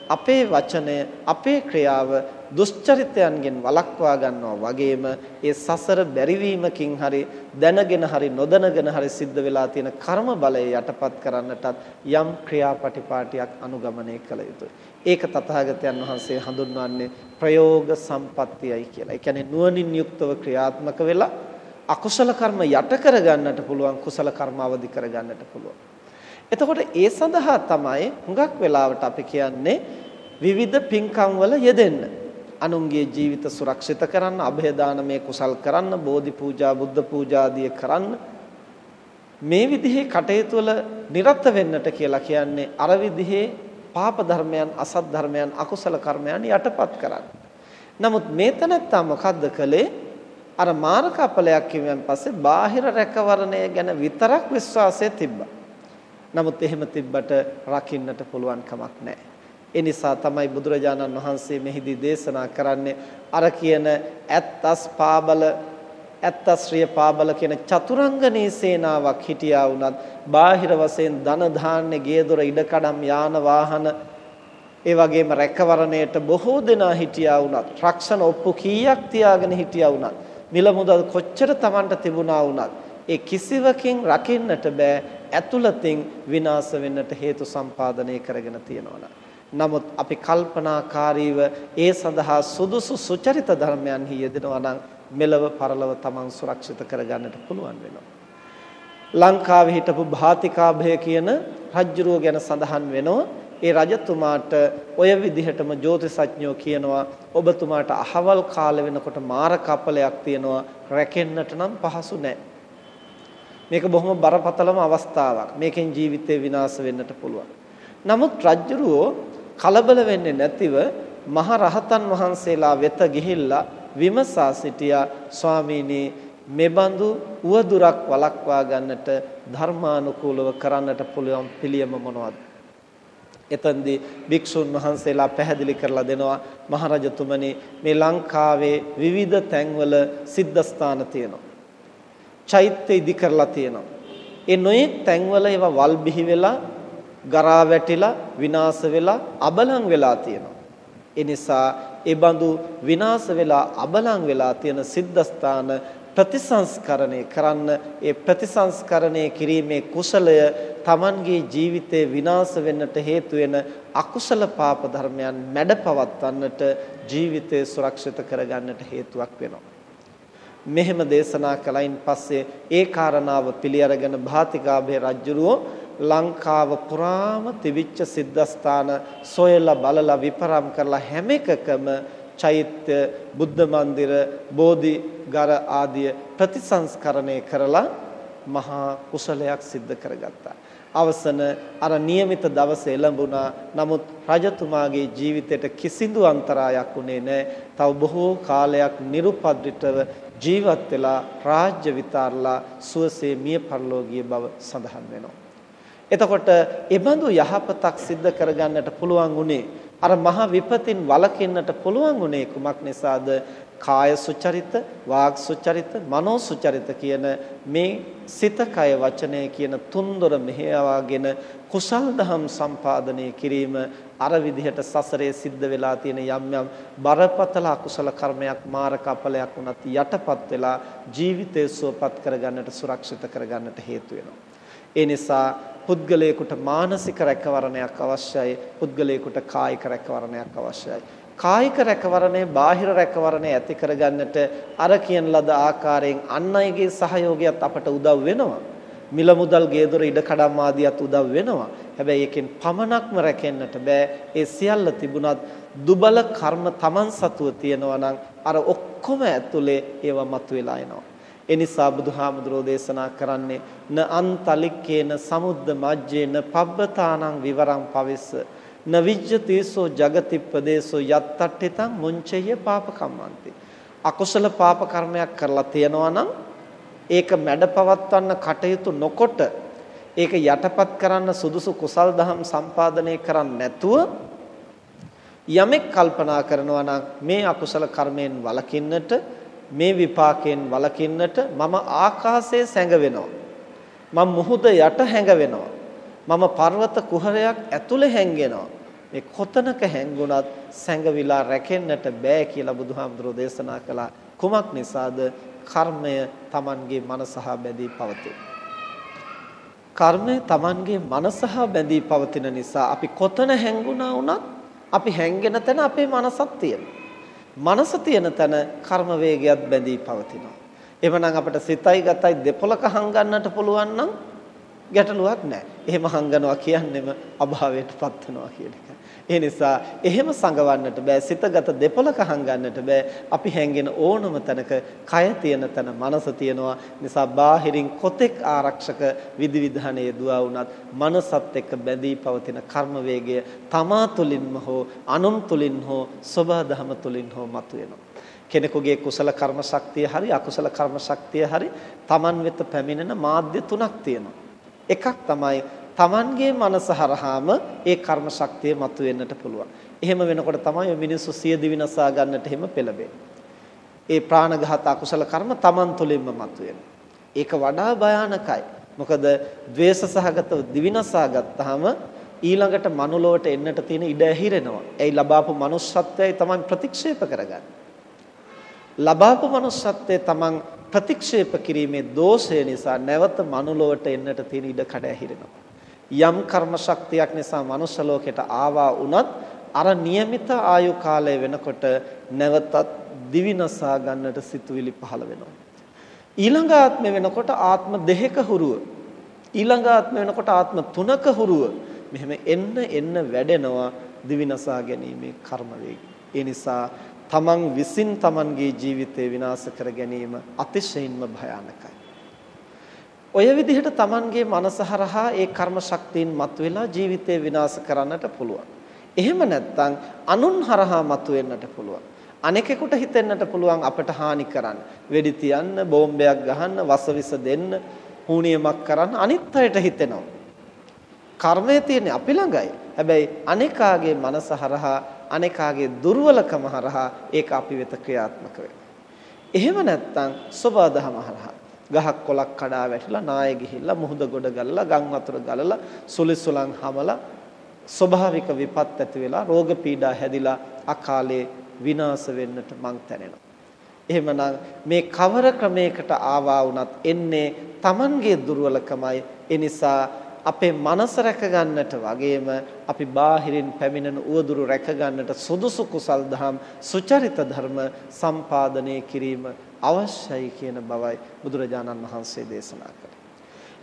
අපේ වචනය අපේ ක්‍රියාව දුෂ්චරිතයන්ගෙන් වළක්වා ගන්නවා වගේම ඒ සසර බැරිවීමකින් හරි දැනගෙන හරි නොදැනගෙන හරි සිද්ධ වෙලා තියෙන කර්ම බලය යටපත් කරන්නටත් යම් ක්‍රියාපටිපාටියක් අනුගමනය කළ යුතුයි. ඒක තථාගතයන් වහන්සේ හඳුන්වන්නේ ප්‍රයෝග සම්පත්තියයි කියලා. ඒ කියන්නේ නුවණින් යුක්තව ක්‍රියාත්මක වෙලා අකුසල කර්ම යට කරගන්නට පුළුවන් කුසල කර්ම අවදි කරගන්නට පුළුවන්. එතකොට ඒ සඳහා තමයි හුඟක් වෙලාවට අපි කියන්නේ විවිධ පින්කම් වල යෙදෙන්න. අනුන්ගේ ජීවිත සුරක්ෂිත කරන්න, અભය දානමය කුසල් කරන්න, බෝධි පූජා, බුද්ධ පූජා ආදිය කරන්න. මේ විදිහේ කටයුතු වල නිරත වෙන්නට කියලා කියන්නේ අර විදිහේ පාප ධර්මයන්, අසත් ධර්මයන්, අකුසල කර්මයන් යටපත් කරන්න. නමුත් මේ තනත්තා මොකද්ද කළේ? අර මාර්ගඵලයක් කියවන් පස්සේ බාහිර රැකවරණය ගැන විතරක් විශ්වාසය තිබ්බා. නමුත් එහෙම තිබ්බට රකින්නට පුළුවන් කමක් නැහැ. ඒ නිසා තමයි බුදුරජාණන් වහන්සේ මෙහිදී දේශනා කරන්නේ අර කියන ඇත්තස් පාබල ඇත්තස්ත්‍රිය පාබල කියන චතුරංගනී සේනාවක් හිටියා වුණත් බාහිර වශයෙන් ධන ධාන්‍ය ගේදොර ඉඩකඩම් යාන වාහන ඒ වගේම රැකවරණයට බොහෝ දෙනා හිටියා වුණත් රක්ෂණ ඔප්පු කීයක් තියාගෙන හිටියා වුණත් මිල මුදල් කොච්චර Tamanට තිබුණා වුණත් ඒ කිසිවකින් රකින්නට බෑ ඇතුළතින් විනාශ වෙන්නට හේතු සම්පාදනය කරගෙන තියෙනවා නමුත් අපි කල්පනාකාරීව ඒ සඳහා සුදුසු සුචරිත ධර්මයන්හි යෙදෙනවා නම් මෙලව පරලව Taman සුරක්ෂිත කරගන්නට පුළුවන් වෙනවා. ලංකාවේ හිටපු භාතිකාභය කියන රජ්ජුරුව ගැන සඳහන් වෙනවා. ඒ රජතුමාට ඔය විදිහටම ජ්‍යොතිෂඥයෝ කියනවා ඔබතුමාට අහවල් කාලෙ වෙනකොට මාර කපලයක් තියෙනවා රැකෙන්නට නම් පහසු නැහැ. මේක බොහොම බරපතලම අවස්ථාවක්. මේකෙන් ජීවිතේ විනාශ වෙන්නට පුළුවන්. නමුත් රජ්ජුරුවෝ කලබල වෙන්නේ නැතිව මහ රහතන් වහන්සේලා වෙත ගිහිල්ලා විමසා සිටියා ස්වාමීනි මෙබඳු උවදුරක් වළක්වා ගන්නට ධර්මානුකූලව කරන්නට පුළුවන් පිළියම මොනවද? එතෙන්දී භික්ෂුන් වහන්සේලා පැහැදිලි කරලා දෙනවා මහරජතුමනි මේ ලංකාවේ විවිධ තැන්වල සිද්ධාස්ථාන තියෙනවා. චෛත්‍ය ඉදි කරලා තියෙනවා. ඒ නොයෙක් තැන්වල ඒවා වල් බිහි වෙලා ගරා වැටිලා විනාශ වෙලා අබලන් වෙලා තියෙනවා. ඒ නිසා ඒ බඳු විනාශ වෙලා අබලන් වෙලා තියෙන සිද්ධාස්ථාන ප්‍රතිසංස්කරණය කරන්න ඒ ප්‍රතිසංස්කරණය කිරීමේ කුසලය Tamanගේ ජීවිතේ විනාශ වෙන්නට හේතු වෙන අකුසල පාප ධර්මයන් මැඩපවත්වන්නට ජීවිතේ සුරක්ෂිත කරගන්නට හේතුවක් වෙනවා මෙහෙම දේශනා කලයින් පස්සේ ඒ කාරණාව පිළි අරගෙන භාතිකාභය රජුරෝ ලංකාව පුරාම තිවිච්ච සිද්ධාස්ථාන සොයලා බලලා විපරම් කරලා හැම එකකම චෛත්‍ය බුද්ධ මන්දිර බෝධි ගර ආදිය ප්‍රතිසංස්කරණය කරලා මහා කුසලයක් සිද්ධ කරගත්තා. අවසන අර નિયમિત දවසේ එළඹුණා. නමුත් රජතුමාගේ ජීවිතයට කිසිදු අන්තරායක් උනේ නැහැ. තව බොහෝ කාලයක් නිර්පද්‍රිතව ජීවත් වෙලා රාජ්‍ය විතරලා සුවසේ මිය පරලෝකීය බව සඳහන් වෙනවා. එතකොට ඒ බඳු යහපතක් සිද්ධ කරගන්නට පුළුවන් උනේ අර මහ විපතින් වළකින්නට පුළුවන් උනේ කුමක් නිසාද? කාය සුචරිත වාග් සුචරිත මනෝ සුචරිත කියන මේ සිත කය වචනය කියන තුන්දොර මෙහෙයවාගෙන කුසල් දහම් සම්පාදනය කිරීම අර විදිහට සසරේ සිද්ධ වෙලා තියෙන යම් යම් බරපතල අකුසල කර්මයක් මාරක අපලයක් වුණත් යටපත් වෙලා ජීවිතය සුවපත් කරගන්නට සුරක්ෂිත කරගන්නට හේතු වෙනවා. ඒ නිසා පුද්ගලයෙකුට මානසික රැකවරණයක් අවශ්‍යයි. පුද්ගලයෙකුට කායික රැකවරණයක් අවශ්‍යයි. කායික රැකවරණය බාහිර රැකවරණය ඇති කරගන්නට අර කියන ලද ආකාරයෙන් අන් අයගේ සහයෝගයත් අපට උදව් වෙනවා. මිල මුදල් ගේදොර ඉඩ කඩම් ආදියත් උදව් වෙනවා. හැබැයි ඒකෙන් පමණක්ම රැකෙන්නට බෑ. ඒ සියල්ල තිබුණත් දුබල කර්ම Taman සතුව තියෙනවා නම් අර ඔක්කොම ඇතුලේ ඒවා මතුවලා එනවා. ඒ නිසා බුදුහාමුදුරෝ දේශනා කරන්නේ න අන්තලික්කේන සමුද්ද මජ්ජේන පබ්බතානං විවරං පවිස්ස න විජ්ජතිසෝ జగතිප්පදේසෝ යත්තට්ඨිතං මුංචය පාපකම්මන්ති. අකුසල පාප කර්මයක් කරලා තියෙනවා නම් ඒක මැඩපවත්වන්න කටයුතු නොකොට ඒක යටපත් කරන්න සුදුසු කුසල් දහම් සම්පාදනය කරන්නේ නැතුව යමෙක් කල්පනා කරනවා නම් මේ අකුසල කර්මයෙන් වළකින්නට මේ විපාකයෙන් වළකින්නට මම ආකාශයේ සැඟවෙනවා. මම මුහුද යට හැඟවෙනවා. මම පර්වත කුහරයක් ඇතුලේ හැංගෙනවා. මේ කොතනක හැංගුණත් සැඟවිලා රැකෙන්නට බෑ කියලා බුදුහාමුදුරෝ දේශනා කළා. කුමක් නිසාද? කර්මය Tamanගේ මනස හා බැඳී පවතී. කර්මය Tamanගේ මනස හා බැඳී පවතින නිසා අපි කොතන හැංගුණා වුණත් අපි හැංගෙන තැන අපේ මනසක් තියෙනවා. මනස තියෙන තැන කර්ම වේගයත් බැඳී පවතිනවා. එවනම් අපිට සිතයි ගතයි දෙපොලක හංගන්නට පුළුවන් නම් ගැටලුවක් නැහැ. එහෙම හංගනවා කියන්නේම අභාවයටපත් වෙනවා කියන එක. ඒ නිසා එහෙම සංගවන්නට බෑ සිතගත දෙපොලක හංගන්නට බෑ. අපි හැංගෙන ඕනම තැනක කය තියෙන තැන මනස තියෙනවා. නිසා බාහිරින් කොතෙක් ආරක්ෂක විධිවිධානයේ යෙදුවා වුණත් මනසත් එක්ක බැඳී පවතින කර්ම වේගය තමා තුලින්ම හෝ අනුන් තුලින් හෝ සබා දහම තුලින් හෝ මතුවෙනවා. කෙනෙකුගේ කුසල කර්ම ශක්තිය හරි අකුසල කර්ම ශක්තිය හරි Taman වෙත පැමිණෙන මාධ්‍ය තුනක් තියෙනවා. එකක් තමයි Tamanගේ මනස හරහාම ඒ කර්ම ශක්තිය මතුවෙන්නට පුළුවන්. එහෙම වෙනකොට තමයි මිනිස්සු සිය දිවිනසා ගන්නට එහෙම පෙළඹෙන්නේ. ඒ ප්‍රාණඝාත අකුසල කර්ම Taman තුළින්ම මතුවෙන. ඒක වඩා භයානකයි. මොකද द्वේෂ සහගතව දිවිනසා ගත්තාම ඊළඟට මනුලොවට එන්නට තියෙන ඉඩ ඇහිරෙනවා. ඒයි ලබාපු manussත්වයයි Taman ප්‍රතික්ෂේප කරගන්නේ. ලබාපු manussත්වයේ Taman ප්‍රතික්ෂේප කිරීමේ දෝෂය නිසා නැවත මනුලොවට එන්නට තියෙන ඉඩ කඩ ඇහිරෙනවා. යම් කර්ම ශක්තියක් නිසා මනුෂ්‍ය ලෝකයට ආවා වුණත් අර નિયમિત ආයු කාලය වෙනකොට නැවතත් දිවිනසා ගන්නට සිතුවිලි පහළ වෙනවා. ඊළඟ ආත්මය වෙනකොට ආත්ම දෙකක හුරුව ඊළඟ ආත්ම වෙනකොට ආත්ම තුනක හුරුව මෙහෙම එන්න එන්න වැඩෙනවා දිවිනසා ගැනීමේ කර්ම ඒ නිසා තමන් විසින් තමන්ගේ ජීවිතය විනාශ කර ගැනීම අතිශයින්ම භයානකයි. ඔය විදිහට Tamanගේ මනස හරහා ඒ කර්ම ශක්තියින් මතුවලා ජීවිතේ විනාශ කරන්නට පුළුවන්. එහෙම නැත්නම් අනුන් හරහා මතුවෙන්නට පුළුවන්. අනෙකෙකුට හිතෙන්නට පුළුවන් අපට හානි කරන්න. වෙඩි තියන්න, බෝම්බයක් ගහන්න, වසවිස දෙන්න, හුනියමක් කරන්න අනිත් අයට හිතෙනවා. කර්මය තියෙන්නේ අපි ළඟයි. හැබැයි අනේකාගේ මනස හරහා අනේකාගේ දුර්වලකම හරහා ඒක අපි වෙත ක්‍රියාත්මක වෙනවා. එහෙම නැත්නම් සබාදහම හරහා ගහක් කොලක් කඩා වැටිලා නාය ගිහිල්ලා මුහුද ගොඩ ගලලා ගම් වතුර ගලලා සුලිසුලන් හමලා ස්වභාවික විපත් ඇති වෙලා රෝග පීඩා හැදිලා අකාලේ විනාශ වෙන්නට මං තැනෙනවා. එහෙමනම් මේ කවර ක්‍රමයකට ආවා වුණත් එන්නේ Tamanගේ දුර්වලකමයි. ඒ නිසා අපේ මනස රැක ගන්නට වගේම අපි බාහිරින් පැමිණෙන උවදුරු රැක ගන්නට සුදුසු කුසල් දහම් සුචරිත ධර්ම සම්පාදනය කිරීම අවශ්‍යයි කියන බවයි බුදුරජාණන් වහන්සේ දේශනා කළේ.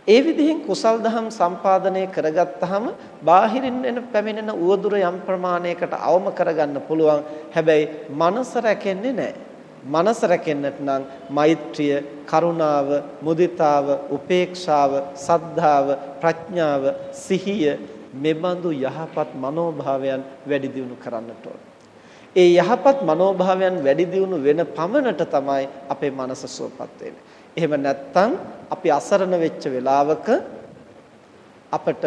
ඒ විදිහෙන් කුසල් දහම් සම්පාදනය කරගත්තාම බාහිරින් එන පැමිණෙන උවදුර යම් ප්‍රමාණයකට අවම කරගන්න පුළුවන්. හැබැයි මනස රැකෙන්නේ නැහැ. මනස රැකෙන්නට නම් මෛත්‍රිය, කරුණාව, මුදිතාව, උපේක්ෂාව, සද්ධාව, ප්‍රඥාව, සිහිය මෙබඳු යහපත් මනෝභාවයන් වැඩි දියුණු කරන්නට ඕන. ඒ යහපත් මනෝභාවයන් වැඩි දියුණු වෙන පමණට තමයි අපේ මනස සුවපත් වෙන්නේ. එහෙම නැත්නම් අපි අසරණ වෙච්ච වෙලාවක අපට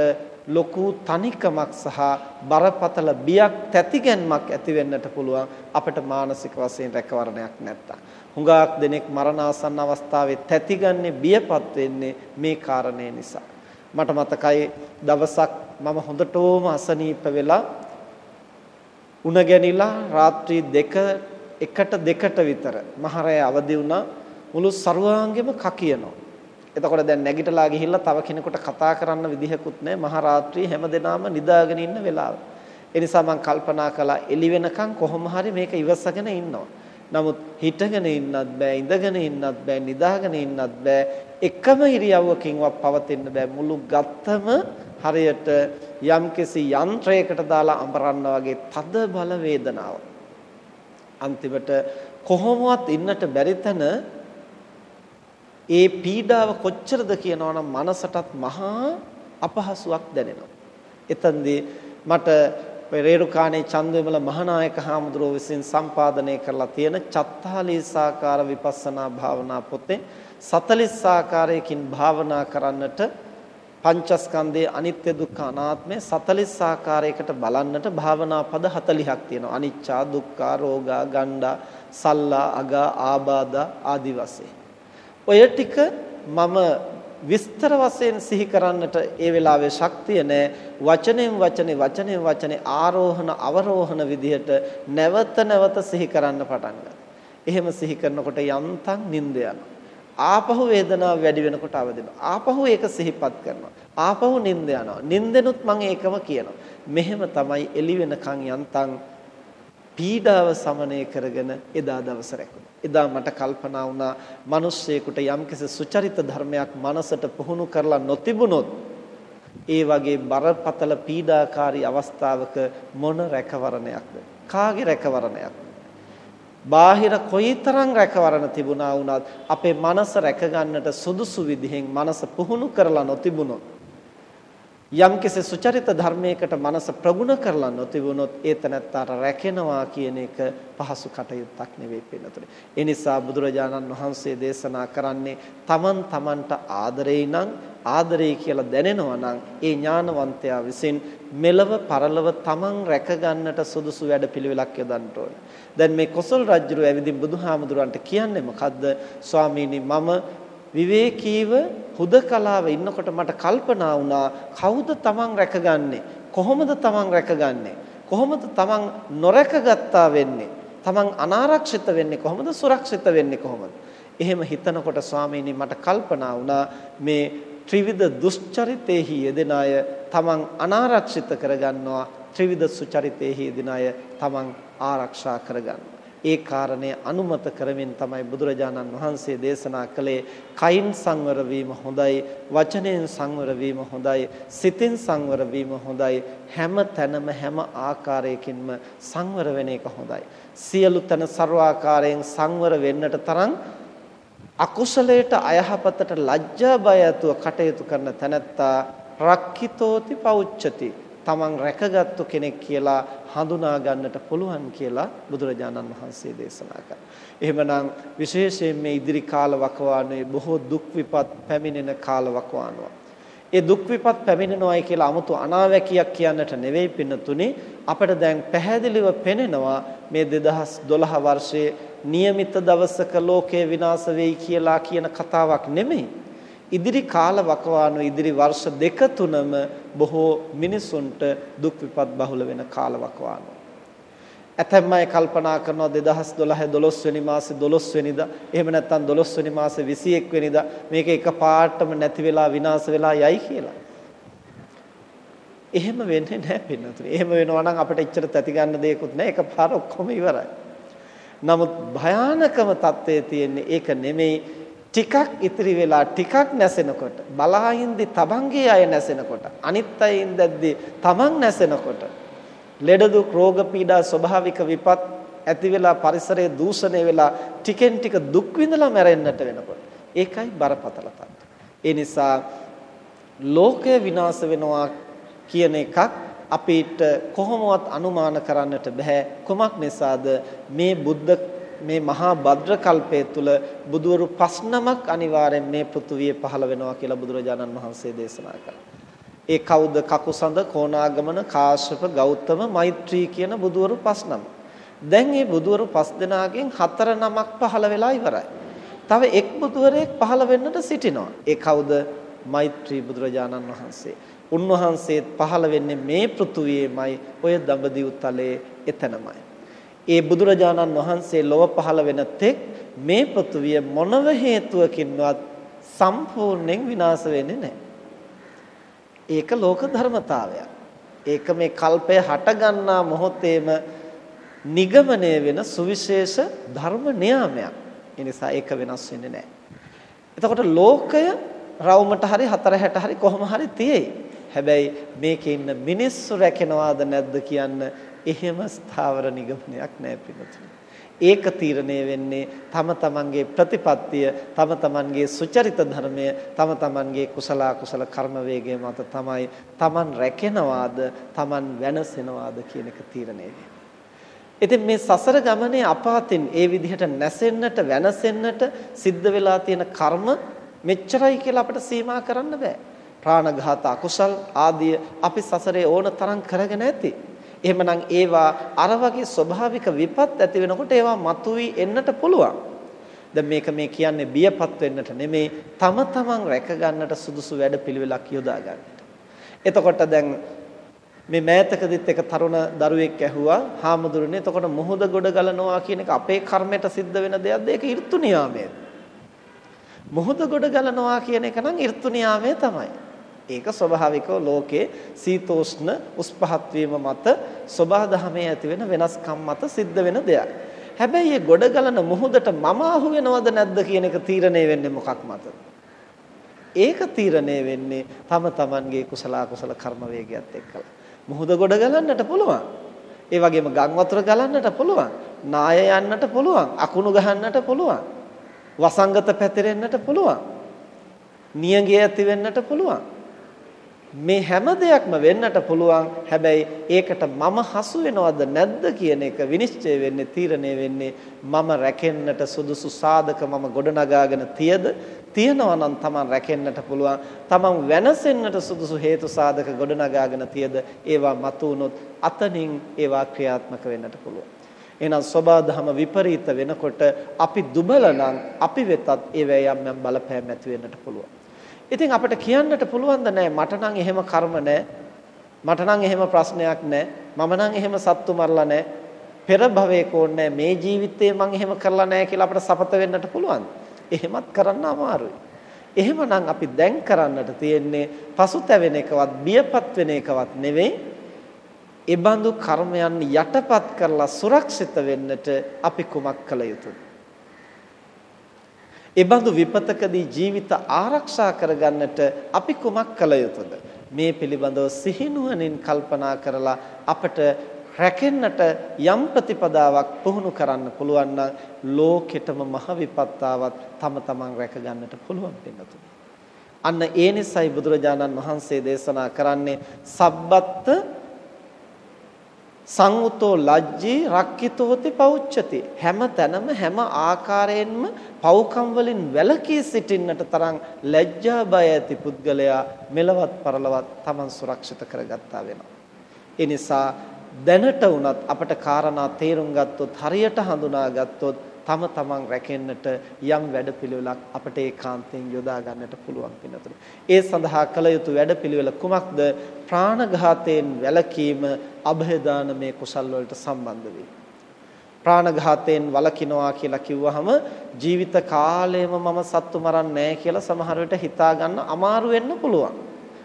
ලොකු තනිකමක් සහ බරපතල බියක් තැතිගැන්මක් ඇති වෙන්නට පුළුවන් අපිට මානසික වශයෙන් රැකවරණයක් නැත්තම්. හුඟක් දෙනෙක් මරණාසන්න අවස්ථාවේ තැතිගන්නේ බියපත් වෙන්නේ මේ කාරණේ නිසා. මට මතකයි දවසක් මම හොඳටම අසනීප වෙලා උණ ගැනිලා රාත්‍රී දෙක එකට දෙකට විතර මහරය අවදි වුණා මුළු ਸਰවාංගෙම කකියනවා එතකොට දැන් නැගිටලා ගිහිල්ලා තව කෙනෙකුට කතා කරන්න විදිහකුත් නැහැ මහ රාත්‍රියේ හැමදෙනාම නිදාගෙන ඉන්න වෙලාව. ඒ නිසා මම කල්පනා කළා එළි වෙනකන් කොහොම හරි මේක ඉවසගෙන ඉන්නවා. නමුත් හිටගෙන ඉන්නත් බෑ ඉඳගෙන ඉන්නත් බෑ නිදාගෙන ඉන්නත් බෑ එකම ඉරියව්වකින්වත් පවතින්න බෑ මුළු ගත්තම හරියට යම්කිසි යන්ත්‍රයකට දාලා අඹරන්න වගේ තද බල වේදනාවක්. අන්තිමට කොහොමවත් ඉන්නට බැරි තැන ඒ පීඩාව කොච්චරද කියනවනම් මනසටත් මහා අපහසුයක් දැනෙනවා. එතෙන්දී මට රේරුකාණේ චන්දවිමල මහානායක හාමුදුරුවෝ විසින් සම්පාදනය කරලා තියෙන චත්තාලීසාකාර විපස්සනා භාවනා පොතේ 40 ආකාරයකින් භාවනා කරන්නට පංචස්කන්ධයේ අනිත්‍ය දුක්ඛ අනාත්මය 40 ආකාරයකට බලන්නට භාවනා පද 40ක් තියෙනවා. අනිච්චා දුක්ඛා රෝගා ගණ්ඩා සල්ලා අගා ආබාධා ආදි වශයෙන්. ඔය ටික මම විස්තර වශයෙන් සිහි කරන්නට ඒ වෙලාවේ ශක්තිය නැහැ. වචනෙන් වචනේ වචනෙන් වචනේ ආරෝහණ අවරෝහණ විදිහට නැවත නැවත සිහි කරන්න පටන් එහෙම සිහි කරනකොට යන්තම් නිින්ද ආපහු වේදනාව වැඩි වෙනකොට අවදිනවා. ආපහු ඒක සිහිපත් කරනවා. ආපහු නිින්ද යනවා. නිින්දෙනුත් මම ඒකම කියනවා. මෙහෙම තමයි එළි වෙනකන් යන්තම් පීඩාව සමනය කරගෙන එදා දවස රැකුණා. එදා මට කල්පනා වුණා මිනිස්සෙකුට යම්කිසි සුචරිත ධර්මයක් මනසට පුහුණු කරලා නොතිබුණොත් ඒ වගේ බරපතල පීඩාකාරී අවස්ථාවක මොන රැකවරණයක්ද? කාගේ රැකවරණයක්ද? බාහිර කොයිතරම් රැකවරණ තිබුණා වුණත් අපේ මනස රැකගන්නට සුදුසු විදිහෙන් මනස පුහුණු කරලා නොතිබුණොත් යම්කිසි සුචරිත ධර්මයකට මනස ප්‍රගුණ කරලා නොතිබුණොත් ඒ තැනත්තාට රැකෙනවා කියන එක පහසු කටයුත්තක් නෙවෙයි පින්නතුනේ. ඒ නිසා බුදුරජාණන් වහන්සේ දේශනා කරන්නේ තමන් තමන්ට ආදරේ නම් ආදරේ කියලා දැනෙනවා නම් ඒ ඥානවන්තයා විසින් මෙලව පරලව තමන් රැකගන්නට සුදුසු වැඩපිළිවෙලක් යොදන්න ඕනේ. දැන් මේ කොසල් රජුරු ඇවිදින් බුදුහාමුදුරන්ට කියන්නේ මොකද්ද? ස්වාමීනි මම විවේකීව හුදකලාව ඉන්නකොට මට කල්පනා වුණා කවුද තමන් රැකගන්නේ? කොහොමද තමන් රැකගන්නේ? කොහොමද තමන් නොරැකගත්තා වෙන්නේ? තමන් අනාරක්ෂිත වෙන්නේ කොහොමද? සුරක්ෂිත වෙන්නේ කොහොමද? එහෙම හිතනකොට ස්වාමීනි මට කල්පනා වුණා මේ ත්‍රිවිධ දුෂ්චරිතේහි යෙදෙන අය තමන් අනාරක්ෂිත කරගන්නවා. ත්‍රිවිධ සුචරිතේහි යෙදෙන අය තමන් ආරක්ෂා කරගන්නවා. ඒ කාරණය අනුමත කරමින් තමයි බුදුරජාණන් වහන්සේ දේශනා කළේ කයින් සංවර වීම හොඳයි වචනයෙන් සංවර වීම හොඳයි සිතින් සංවර වීම හොඳයි හැම තැනම හැම ආකාරයකින්ම සංවර වෙන එක හොඳයි. සියලු තන ਸਰවාකාරයෙන් සංවර වෙන්නට තරම් අකුසලයට අයහපතට ලැජ්ජා බය ඇතුව කටයුතු කරන තැනැත්තා රක්කිතෝති පෞච්චති තමන් රැකගත්තු කෙනෙක් කියලා හඳුනා ගන්නට පුළුවන් කියලා බුදුරජාණන් වහන්සේ දේශනා කළා. එහෙමනම් විශේෂයෙන් මේ ඉදිරි කාල වකවානුවේ බොහෝ දුක් විපත් පැමිණෙන කාල වකවානුවක්. ඒ දුක් විපත් පැමිණෙනවායි කියලා 아무තු අනාවැකියක් කියන්නට නෙවෙයි පින්නතුනේ අපට දැන් පැහැදිලිව පෙනෙනවා මේ 2012 වර්ෂයේ નિયમિત දවසක ලෝකය විනාශ වෙයි කියලා කියන කතාවක් නෙමෙයි ඉදිරි කාල වකවානුව ඉදිරි වර්ෂ දෙක තුනම බොහෝ මිනිසුන්ට දුක් විපත් බහුල වෙන කාල වකවානු. ඇතැම් අය කල්පනා කරනවා 2012 12 වෙනි මාසේ 12 වෙනිදා එහෙම නැත්නම් 12 වෙනි මාසේ 21 වෙනිදා මේක එකපාරටම නැති වෙලා විනාශ වෙලා යයි කියලා. එහෙම වෙන්නේ නැහැ පින්නතුනි. එහෙම වෙනවා නම් අපිට එච්චර තැති ගන්න දෙයක්වත් නැහැ. එකපාර ඔක්කොම ඉවරයි. නමුත් භයානකම தත්ත්වයේ තියෙන්නේ ඒක නෙමෙයි ටිකක් ඉතිරි වෙලා ටිකක් නැසෙනකොට බලාහින්දි තමන්ගේ අය නැසෙනකොට අනිත් අය ඉඳද්දි තමන් නැසෙනකොට ලෙඩ දුක් රෝග පීඩා ස්වභාවික විපත් ඇති වෙලා පරිසරය දූෂණය වෙලා ටිකෙන් ටික දුක් විඳලා මැරෙන්නට වෙනකොට ඒකයි බරපතල ඒ නිසා ලෝකය විනාශ වෙනවා කියන එකක් අපිට කොහොමවත් අනුමාන කරන්නට බෑ. කුමක් නිසාද? මේ බුද්ධ මේ මහා භද්‍ර කල්පයේ තුල බුදවරු පස් නමක් අනිවාර්යෙන් මේ පෘථුවියේ පහළ වෙනවා කියලා බුදුරජාණන් වහන්සේ දේශනා කළා. ඒ කවුද කකුසඳ කොණාගමන කාශ්‍යප ගෞතම මෛත්‍රී කියන බුදවරු පස් නම. දැන් මේ බුදවරු පස් දෙනාගෙන් හතර නමක් පහළ වෙලා ඉවරයි. තව එක් බුදුවරයෙක් පහළ වෙන්නට සිටිනවා. ඒ කවුද? මෛත්‍රී බුදුරජාණන් වහන්සේ. උන්වහන්සේත් පහළ වෙන්නේ මේ පෘථුවියේමයි ඔය දඹදිව් තලයේ එතනමයි. ඒ බුදුරජාණන් වහන්සේ ලොව පහළ වෙන තෙක් මේ පෘථුවිය මොනව හේතුවකින්වත් සම්පූර්ණයෙන් විනාශ වෙන්නේ නැහැ. ඒක ලෝක ධර්මතාවයක්. ඒක මේ කල්පය හටගන්නා මොහොතේම නිගමනය වෙන සුවිශේෂ ධර්ම නියාමයක්. ඒ නිසා ඒක වෙනස් වෙන්නේ නැහැ. එතකොට ලෝකය රවුමට හරි හතර හැට හරි කොහොම හරි තියෙයි. හැබැයි මේකේ ඉන්න මිනිස්සු රැකෙනවාද නැද්ද කියන්න එහෙම ස්ථාවර නිගමනයක් නැහැ පිටුතුනි. ඒක තීරණය වෙන්නේ තම තමන්ගේ ප්‍රතිපත්තිය, තම තමන්ගේ සුචරිත ධර්මය, තම තමන්ගේ කුසල කුසල කර්ම වේගය මත තමයි තමන් රැකෙනවාද, තමන් වෙනසෙනවාද කියන එක තීරණය ඉතින් මේ සසර ගමනේ අපාතින් ඒ විදිහට නැසෙන්නට, වෙනසෙන්නට සිද්ධ වෙලා තියෙන කර්ම මෙච්චරයි කියලා අපිට සීමා කරන්න බෑ. ප්‍රාණඝාත අකුසල් ආදිය අපි සසරේ ඕන තරම් කරගෙන ඇති. එහෙමනම් ඒවා අර වගේ ස්වභාවික විපත් ඇති වෙනකොට ඒවා මතුවී එන්නට පුළුවන්. දැන් මේක මේ කියන්නේ බියපත් වෙන්නට නෙමේ තම තමන් රැක ගන්නට සුදුසු වැඩපිළිවෙලක් යොදා ගන්නට. එතකොට දැන් මේ මෑතකදිත් එක තරුණ දරුවෙක් ඇහුවා හාමුදුරනේ එතකොට මොහොද ගොඩ ගලනවා කියන එක අපේ කර්මයට සිද්ධ වෙන දෙයක්ද ඒක ඍතු නියාමයේද මොහොද ගොඩ ගලනවා කියන එක නම් ඍතු නියාමයේ තමයි ඒක ස්වභාවිකව ලෝකේ සීතෝෂ්ණ උස් පහත් වීම මත සබහා දහමේ ඇති වෙන වෙනස්කම් මත සිද්ධ වෙන දෙයක් හැබැයි මේ ගොඩ ගලන මොහොතට මම අහු වෙනවද නැද්ද කියන එක තීරණය වෙන්නේ මොකක් මතද ඒක තීරණය වෙන්නේ තම තමන්ගේ කුසල කුසල කර්ම වේගයත් එක්කලා මුහුද ගොඩ ගලන්නට පුළුවන්. ඒ වගේම ගම් වතුර ගලන්නට පුළුවන්. නාය යන්නට පුළුවන්. අකුණු ගහන්නට පුළුවන්. වසංගත පැතිරෙන්නට පුළුවන්. නියඟේ ඇති වෙන්නට පුළුවන්. මේ හැම දෙයක්ම වෙන්නට පුළුවන්. හැබැයි ඒකට මම හසු වෙනවද නැද්ද කියන එක විනිශ්චය වෙන්නේ තීරණය වෙන්නේ මම රැකෙන්නට සුදුසු සාධක මම ගොඩනගාගෙන තියද තියනවා නම් Taman රැකෙන්නට පුළුවන්. Taman වෙනසෙන්නට සුදුසු හේතු සාධක ගොඩනගාගෙන තියද ඒවා මතු වුනොත් අතනින් ඒවා ක්‍රියාත්මක වෙන්නට පුළුවන්. එහෙනම් සබාධම විපරීත වෙනකොට අපි දුබල නම් අපි වෙතත් ඒවැ යම් යම් බලපෑම් ඇති වෙන්නට පුළුවන්. ඉතින් අපිට කියන්නට පුළුවන් ද නැහැ මට නම් එහෙම කර්ම නැහැ. මට නම් එහෙම ප්‍රශ්නයක් නැහැ. මම නම් එහෙම සත්තු මරලා නැහැ. පෙර භවයක ඕනේ මේ ජීවිතේ මම එහෙම කරලා නැහැ කියලා අපිට සපත වෙන්නට පුළුවන්. එහෙමත් කරන්න අමාරුයි. එහෙමනම් අපි දැන් කරන්නට තියෙන්නේ පසුතැවෙන එකවත් බියපත් වෙන එකවත් නෙවෙයි. ඒබඳු කර්මයන් යටපත් කරලා සුරක්ෂිත වෙන්නට අපි කුමක් කළ යුතුද? ඒබඳු විපතකදී ජීවිත ආරක්ෂා කරගන්නට අපි කුමක් කළ යුතුද? මේ පිළිබඳව සිහිනුවණින් කල්පනා කරලා අපට රැකෙන්නට යම් ප්‍රතිපදාවක් පුහුණු කරන්න පුළුවන් නම් ලෝකෙටම මහ විපත්තාවත් තම තමන් රැක ගන්නට පුළුවන් වෙනතුනි. අන්න ඒ නිසයි බුදුරජාණන් වහන්සේ දේශනා කරන්නේ සබ්බත්ත සංඋතෝ ලජ්ජී රක්කිතෝති පෞච්චති හැම තැනම හැම ආකාරයෙන්ම පව්කම් වලින් වැළකී සිටින්නට තරම් ලැජ්ජා බය ඇති පුද්ගලයා මෙලවත් පරලවත් Taman සුරක්ෂිත කරගත්තා වෙනවා. ඒ නිසා දැනට වුණත් අපට කාරණා තේරුම් ගත්තොත් හරියට හඳුනා ගත්තොත් තම තමන් රැකෙන්නට යම් වැඩපිළිවෙලක් අපට ඒකාන්තයෙන් යොදා ගන්නට පුළුවන් වෙනතුරු. ඒ සඳහා කළ යුතු වැඩපිළිවෙල කුමක්ද? ප්‍රාණඝාතයෙන් වැළකීම અભේදානමේ කුසල් වලට සම්බන්ධ වේ. ප්‍රාණඝාතයෙන් වළකිනවා කියලා කිව්වහම ජීවිත කාලයම මම සත්තු මරන්නේ නැහැ කියලා සමහර විට හිතා ගන්න අමාරු වෙන්න පුළුවන්.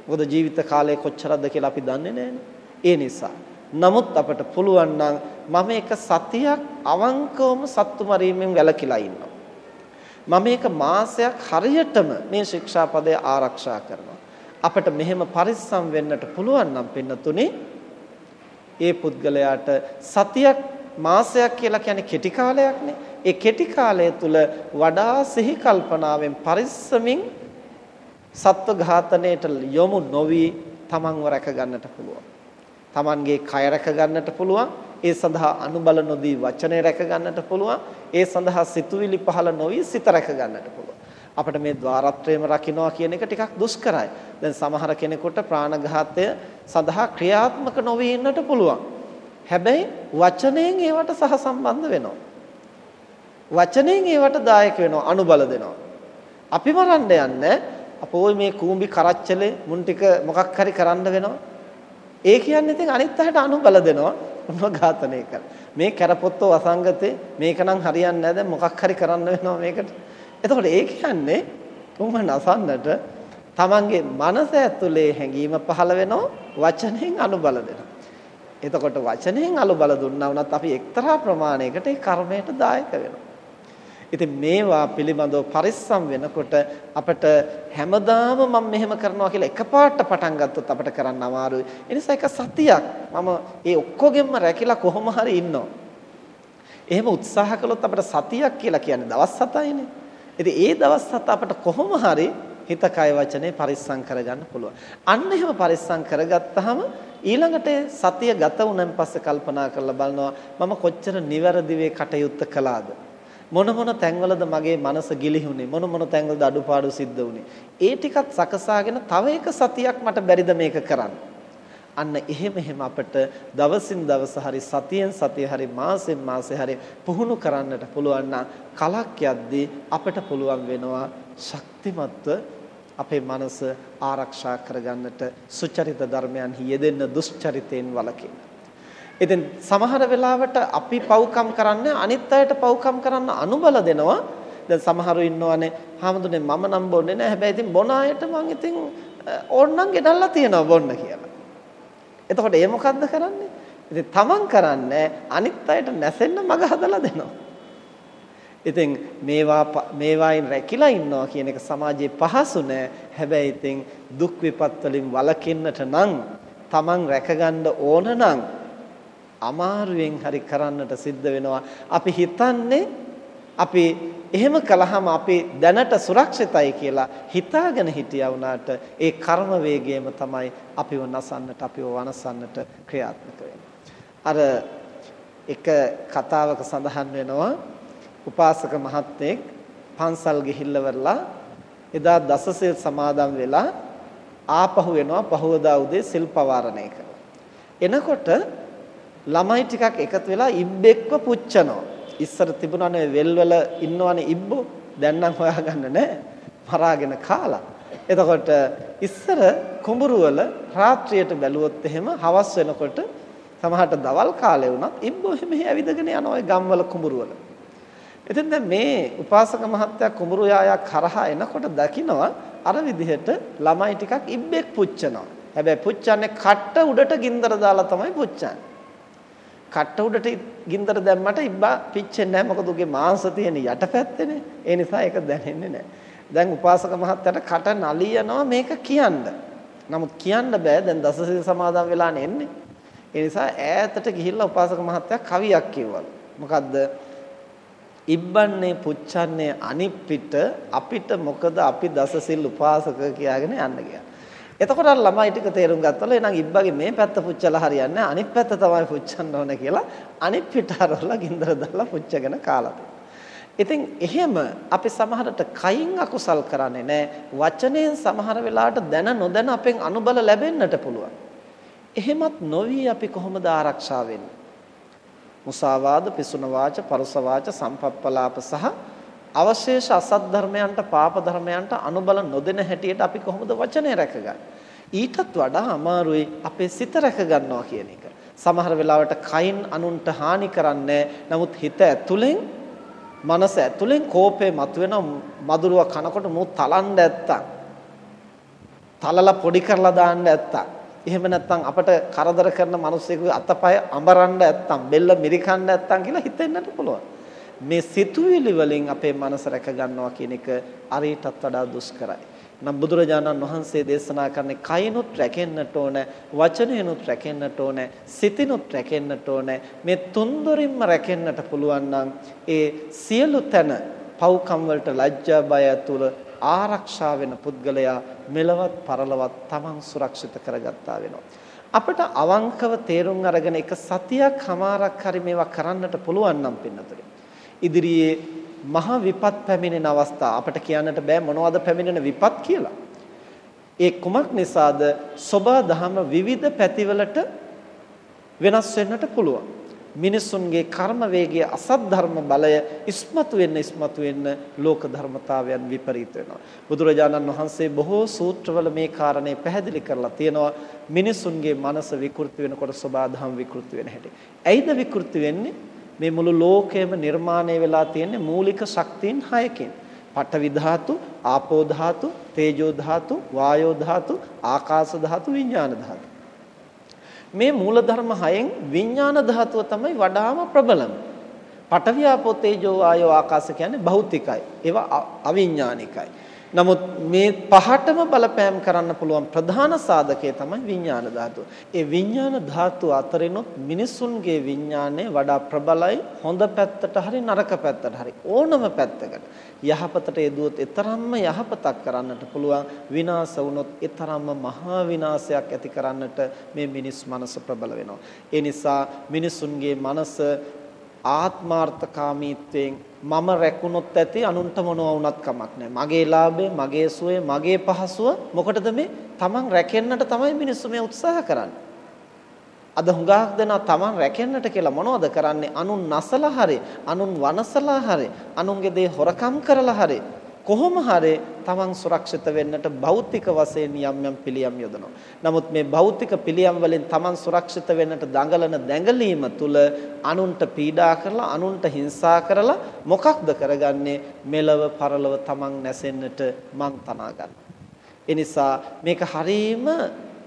මොකද ජීවිත කාලය කොච්චරද කියලා අපි දන්නේ නැහැනේ. ඒ නිසා නමුත් අපට පුළුවන් නම් මම එක සතියක් අවංකවම සත්තු මරීමෙන් වැළකීලා ඉන්නවා. මම එක මාසයක් හරියටම මේ ශික්ෂාපදය ආරක්ෂා කරනවා. අපිට මෙහෙම පරිස්සම් වෙන්නට පුළුවන් නම් පින්නතුනේ ඒ පුද්ගලයාට සතියක් මාසයක් කියලා කියන්නේ කෙටි කාලයක්නේ. ඒ කෙටි කාලය තුල වඩා සිහි කල්පනාවෙන් පරිස්සමින් සත්ව ඝාතනයට යොමු නොවි තමන්ව රැක ගන්නට පුළුවන්. Tamanගේ කය රැක ගන්නට පුළුවන්. ඒ සඳහා අනුබල නොදී වචනය රැක ගන්නට පුළුවන්. ඒ සඳහා සිතුවිලි පහළ නොවි සිත රැක ගන්නට පුළුවන්. අපිට මේ ద్వාරත්‍රයම රකින්නවා කියන එක ටිකක් දුෂ්කරයි. දැන් සමහර කෙනෙකුට ප්‍රාණඝාතය සඳහා ක්‍රියාත්මක නොවී ඉන්නට පුළුවන්. හැබැයි වචනයෙන් ඒවට සහසම්බන්ධ වෙනවා. වචනයෙන් ඒවට දායක වෙනවා අනුබල දෙනවා. අපි මරන්න යන්නේ අපෝ මේ කූඹි කරච්චලේ මුන් ටික මොකක් හරි කරන්න වෙනවා. ඒ කියන්නේ ඉතින් අනිත් අයට අනුබල දෙනවා මොනව ඝාතනය කර. මේ කරපොත්තෝ වසංගතේ මේක නම් හරියන්නේ නැහැ දැන් මොකක් හරි කරන්න වෙනවා මේකට. එතකොට ඒ කියන්නේ කොහොම නසන්නට තමන්ගේ මනස ඇතුලේ හැඟීම පහළ වෙනවා වචනෙන් අනුබල දෙනවා. එතකොට වචනෙන් අනුබල දුන්නා වුණත් අපි එක්තරා ප්‍රමාණයකට ඒ කර්මයට දායක වෙනවා. ඉතින් මේවා පිළිබඳව පරිස්සම් වෙනකොට අපිට හැමදාම මම මෙහෙම කරනවා කියලා එකපාරට පටන් ගත්තොත් අපිට කරන්න අමාරුයි. ඒ නිසා එක සතියක් මම ඒ ඔක්කොගෙම රැකිලා කොහොම හරි ඉන්නවා. එහෙම උත්සාහ කළොත් අපිට සතියක් කියලා කියන්නේ දවස් 7යිනේ. ඉතින් ඒ දවස් 7 අපිට කොහොම හරි හිත කය වචනේ පරිස්සම් කරගන්න පුළුවන්. අන්න එහෙම පරිස්සම් කරගත්තාම ඊළඟට සතිය ගත වුණාන් පස්සේ කල්පනා කරලා බලනවා මම කොච්චර නිවැරදිව කටයුත්ත කළාද මොන මොන තැන්වලද මගේ මනස ගිලිහුනේ මොන මොන තැන්වලද අඩුපාඩු සිද්ධ වුනේ ඒ ටිකත් සකසාගෙන තව එක සතියක් මට බැරිද මේක කරන්න? අන්න එහෙම එහෙම අපිට දවසින් දවස හරි සතියෙන් සතිය හරි මාසෙන් මාසෙ හරි පුහුණු කරන්නට පුළුවන් නම් කලක් යද්දී අපිට පුළුවන් වෙනවා ශක්තිමත්ව අපේ මනස ආරක්ෂා කරගන්නට සුචරිත ධර්මයන්හි යෙදෙන්න දුෂ්චරිතයෙන් වළකින්න. ඉතින් සමහර වෙලාවට අපි පව්කම් කරන්නේ අනිත් අයට පව්කම් කරන්න අනුබල දෙනවා. දැන් සමහරු ඉන්නවනේ "හාමුදුරනේ මම නම් බොන්නේ නැහැ. හැබැයි ඉතින් බොන අයට මං ඉතින් ඕන්නම් ගෙනල්ලා තියනවා බොන්න කියලා." එතකොට ඒ මොකද්ද කරන්නේ? ඉතින් තමන් කරන්නේ අනිත් අයට නැසෙන්න මග හදලා දෙනවා. ඉතින් මේවා මේවායින් රැකිලා ඉන්නවා කියන එක සමාජයේ පහසු නෑ. හැබැයි ඉතින් දුක් විපත් වලින් වළකින්නට නම් තමන් රැකගන්න ඕන නම් අමාරුවෙන් හරි කරන්නට සිද්ධ වෙනවා. අපි හිතන්නේ අපි එහෙම කළාම අපි දැනට සුරක්ෂිතයි කියලා හිතාගෙන හිටියා වුණාට ඒ කර්ම වේගයම තමයි අපිව නසන්නට අපිව වනසන්නට ක්‍රියාත්මක අර එක කතාවක සඳහන් වෙනවා උපාසක මහත්තයෙක් පන්සල් ගිහිල්ලවරලා එදා දසසිල් සමාදන් වෙලා ආපහු වෙනවා පහවදා උදේ සිල් පවාරණය කරලා. එනකොට ළමයි ටිකක් එකතු වෙලා ඉබ්බෙක්ව පුච්චනවා. ඉස්සර තිබුණානේ වෙල්වල ඉන්නවනේ ඉබ්බෝ. දැන් නම් හොයාගන්න නැහැ. මරාගෙන කාලා. එතකොට ඉස්සර කුඹුරු වල රාත්‍රියට බැලුවොත් එහෙම හවස් වෙනකොට සමහරට දවල් කාලේ වුණත් ඉබ්බෝ එහෙම ඇවිදගෙන යනවා ඒ ගම්වල කුඹුරු වල. ඉතින් දැන් මේ උපාසක මහත්තයා කුඹුරු යායා කරහා එනකොට දකිනවා අර විදිහට ළමයි ටිකක් ඉබ්බෙක් පුච්චනවා. හැබැයි පුච්චන්නේ කට්ට උඩට ගින්දර දාලා තමයි පුච්චන්නේ. කට්ට උඩට ගින්දර දැම්මට ඉබ්බා පිච්චෙන්නේ නැහැ මොකද උගේ මාංශ තියෙන යටපැත්තේනේ. ඒ නිසා ඒක දැනෙන්නේ නැහැ. දැන් උපාසක මහත්තයාට කට නලියනවා මේක කියන්න. නමුත් කියන්න බෑ දැන් දසසිල් සමාදන් වෙලානේ එන්නේ. ඒ නිසා ඈතට ගිහිල්ලා උපාසක මහත්තයා කවියක් කිව්වලු. මොකද්ද? ඉබ්බන්නේ පුච්චන්නේ අනිත් පිට අපිට මොකද අපි දසසිල් උපාසක කියාගෙන යන්න ගියා. එතකොට අර ළමයි ටික තේරුම් ගත්තලු එහෙනම් ඉබ්බගේ මේ පැත්ත පුච්චලා හරියන්නේ අනිත් පැත්ත තමයි පුච්චන්න ඕන කියලා අනිත් පිට අරවලා ගින්දර දාලා පුච්චගෙන කාලා ඉතින් එහෙම අපි සමහරට කයින් අකුසල් කරන්නේ නැහැ වචනයෙන් සමහර වෙලාවට දැන නොදැන අපෙන් අනුබල ලැබෙන්නට පුළුවන්. එහෙමත් නොවි අපි කොහොමද ආරක්ෂා වෙන්නේ? මුසාවාද, පිසුන වාච, පරුස වාච, සම්පප්පලාප සහ අවශේෂ අසත් ධර්මයන්ට පාප ධර්මයන්ට අනුබල නොදෙන හැටියට අපි කොහොමද වචනය රැකගන්නේ? ඊටත් වඩා අමාරුයි අපේ සිත රැක ගන්නවා කියන එක. සමහර වෙලාවට කයින් අනුන්ට හානි කරන්නේ නමුත් හිත ඇතුලෙන් මනස ඇතුලෙන් කෝපය මතුවෙන මధుරව කනකොට මු තලන්න ඇත්තා. තලලා පොඩි කරලා දාන්න ඇත්තා. එහෙම නැත්නම් අපට කරදර කරන මිනිස්සෙකුගේ අතපය අඹරන්න ඇත්තම් බෙල්ල මිරිකන්න ඇත්තම් කියලා හිතෙන්නට පුළුවන්. මේ සිතුවිලි වලින් අපේ මනස රැක ගන්නවා කියන එක අරීටත් වඩා දුෂ්කරයි. නම් බුදුරජාණන් වහන්සේ දේශනා කරන්නේ කයනොත් රැකෙන්නට ඕන, වචනයනොත් රැකෙන්නට ඕන, සිතිනොත් රැකෙන්නට ඕන. මේ තුන්දොරින්ම රැකෙන්නට පුළුවන් නම් ඒ සියලු තැන පව්කම් වලට ලැජ්ජා බය ඇතුළ ආරක්ෂා වෙන පුද්ගලයා මෙලවත් පරලවත් තමන් සුරක්ෂිත කරගත්තා වෙනවා. අපිට අවංකව තේරුම් අරගෙන එක සතියක් හමාරක් හරි මේවා කරන්නට පුළුවන් නම් පින්නතුනේ. ඉදිරියේ මහ විපත් පැමිණෙන අවස්ථා අපිට කියන්නට බෑ මොනවද පැමිණෙන විපත් කියලා. ඒ කුමක් නිසාද? සෝබා දහම විවිධ පැතිවලට වෙනස් වෙන්නට පුළුවන්. මිනිසුන්ගේ කර්ම වේගයේ අසත් ධර්ම බලය ඉස්මතු වෙන්න ඉස්මතු වෙන්න ලෝක ධර්මතාවයන් විපරීත වෙනවා. බුදුරජාණන් වහන්සේ බොහෝ සූත්‍රවල මේ කාරණේ පැහැදිලි කරලා තියෙනවා. මිනිසුන්ගේ මනස විකෘති වෙනකොට සෝබා දහම් විකෘති වෙන හැටි. ඇයිද විකෘති වෙන්නේ? මේ මුළු ලෝකයම නිර්මාණය වෙලා තියෙන මූලික ශක්තියින් හයකින්. පඨවි ධාතු, ආපෝ ධාතු, තේජෝ ධාතු, වායෝ ධාතු, ආකාශ ධාතු, විඥාන ධාතු. මේ මූල ධර්ම හයෙන් විඥාන ධාතුව තමයි වඩාම ප්‍රබලම. පඨවි ආපෝ තේජෝ වායෝ ආකාශ කියන්නේ භෞතිකයි. ඒවා අවිඥානිකයි. නමුත් මේ පහටම බලපෑම් කරන්න පුළුවන් ප්‍රධාන සාධකය තමයි විඥාන ධාතුව. ඒ විඥාන ධාතුව අතරිනුත් මිනිසුන්ගේ විඥානය වඩා ප්‍රබලයි හොඳ පැත්තට හරි නරක පැත්තට හරි ඕනම පැත්තකට. යහපතට යෙදුවොත් ඊතරම්ම යහපතක් කරන්නට පුළුවන් විනාශ වුණොත් ඊතරම්ම මහා විනාශයක් ඇති කරන්නට මේ මිනිස් මනස ප්‍රබල වෙනවා. ඒ නිසා මිනිසුන්ගේ මනස ආත්මාර්ථකාමීත්වයෙන් මම රැකුණොත් ඇති අනුන්ට මොනවා වුණත් කමක් නැහැ. මගේ ලාභය, මගේ සුවය, මගේ පහසුව මොකටද මේ? Taman රැකෙන්නට තමයි මිනිස්සු මේ උත්සාහ කරන්නේ. අද හුඟක් දෙනා Taman රැකෙන්නට කියලා මොනවද කරන්නේ? අනුන් නසලා හරි, අනුන් වනසලා හරි, අනුන්ගේ දේ හොරකම් කරලා හරි කොහොම හරි තමන් සුරක්ෂිත වෙන්නට භෞතික වශයෙන් යම් යම් පිළියම් යොදනවා. නමුත් මේ භෞතික පිළියම් වලින් තමන් සුරක්ෂිත වෙන්නට දඟලන දැඟලීම තුල අනුන්ට පීඩා කරලා අනුන්ට හිංසා කරලා මොකක්ද කරගන්නේ? මෙලව පරලව තමන් නැසෙන්නට මං තනා ගන්නවා. ඒ නිසා මේක හරීම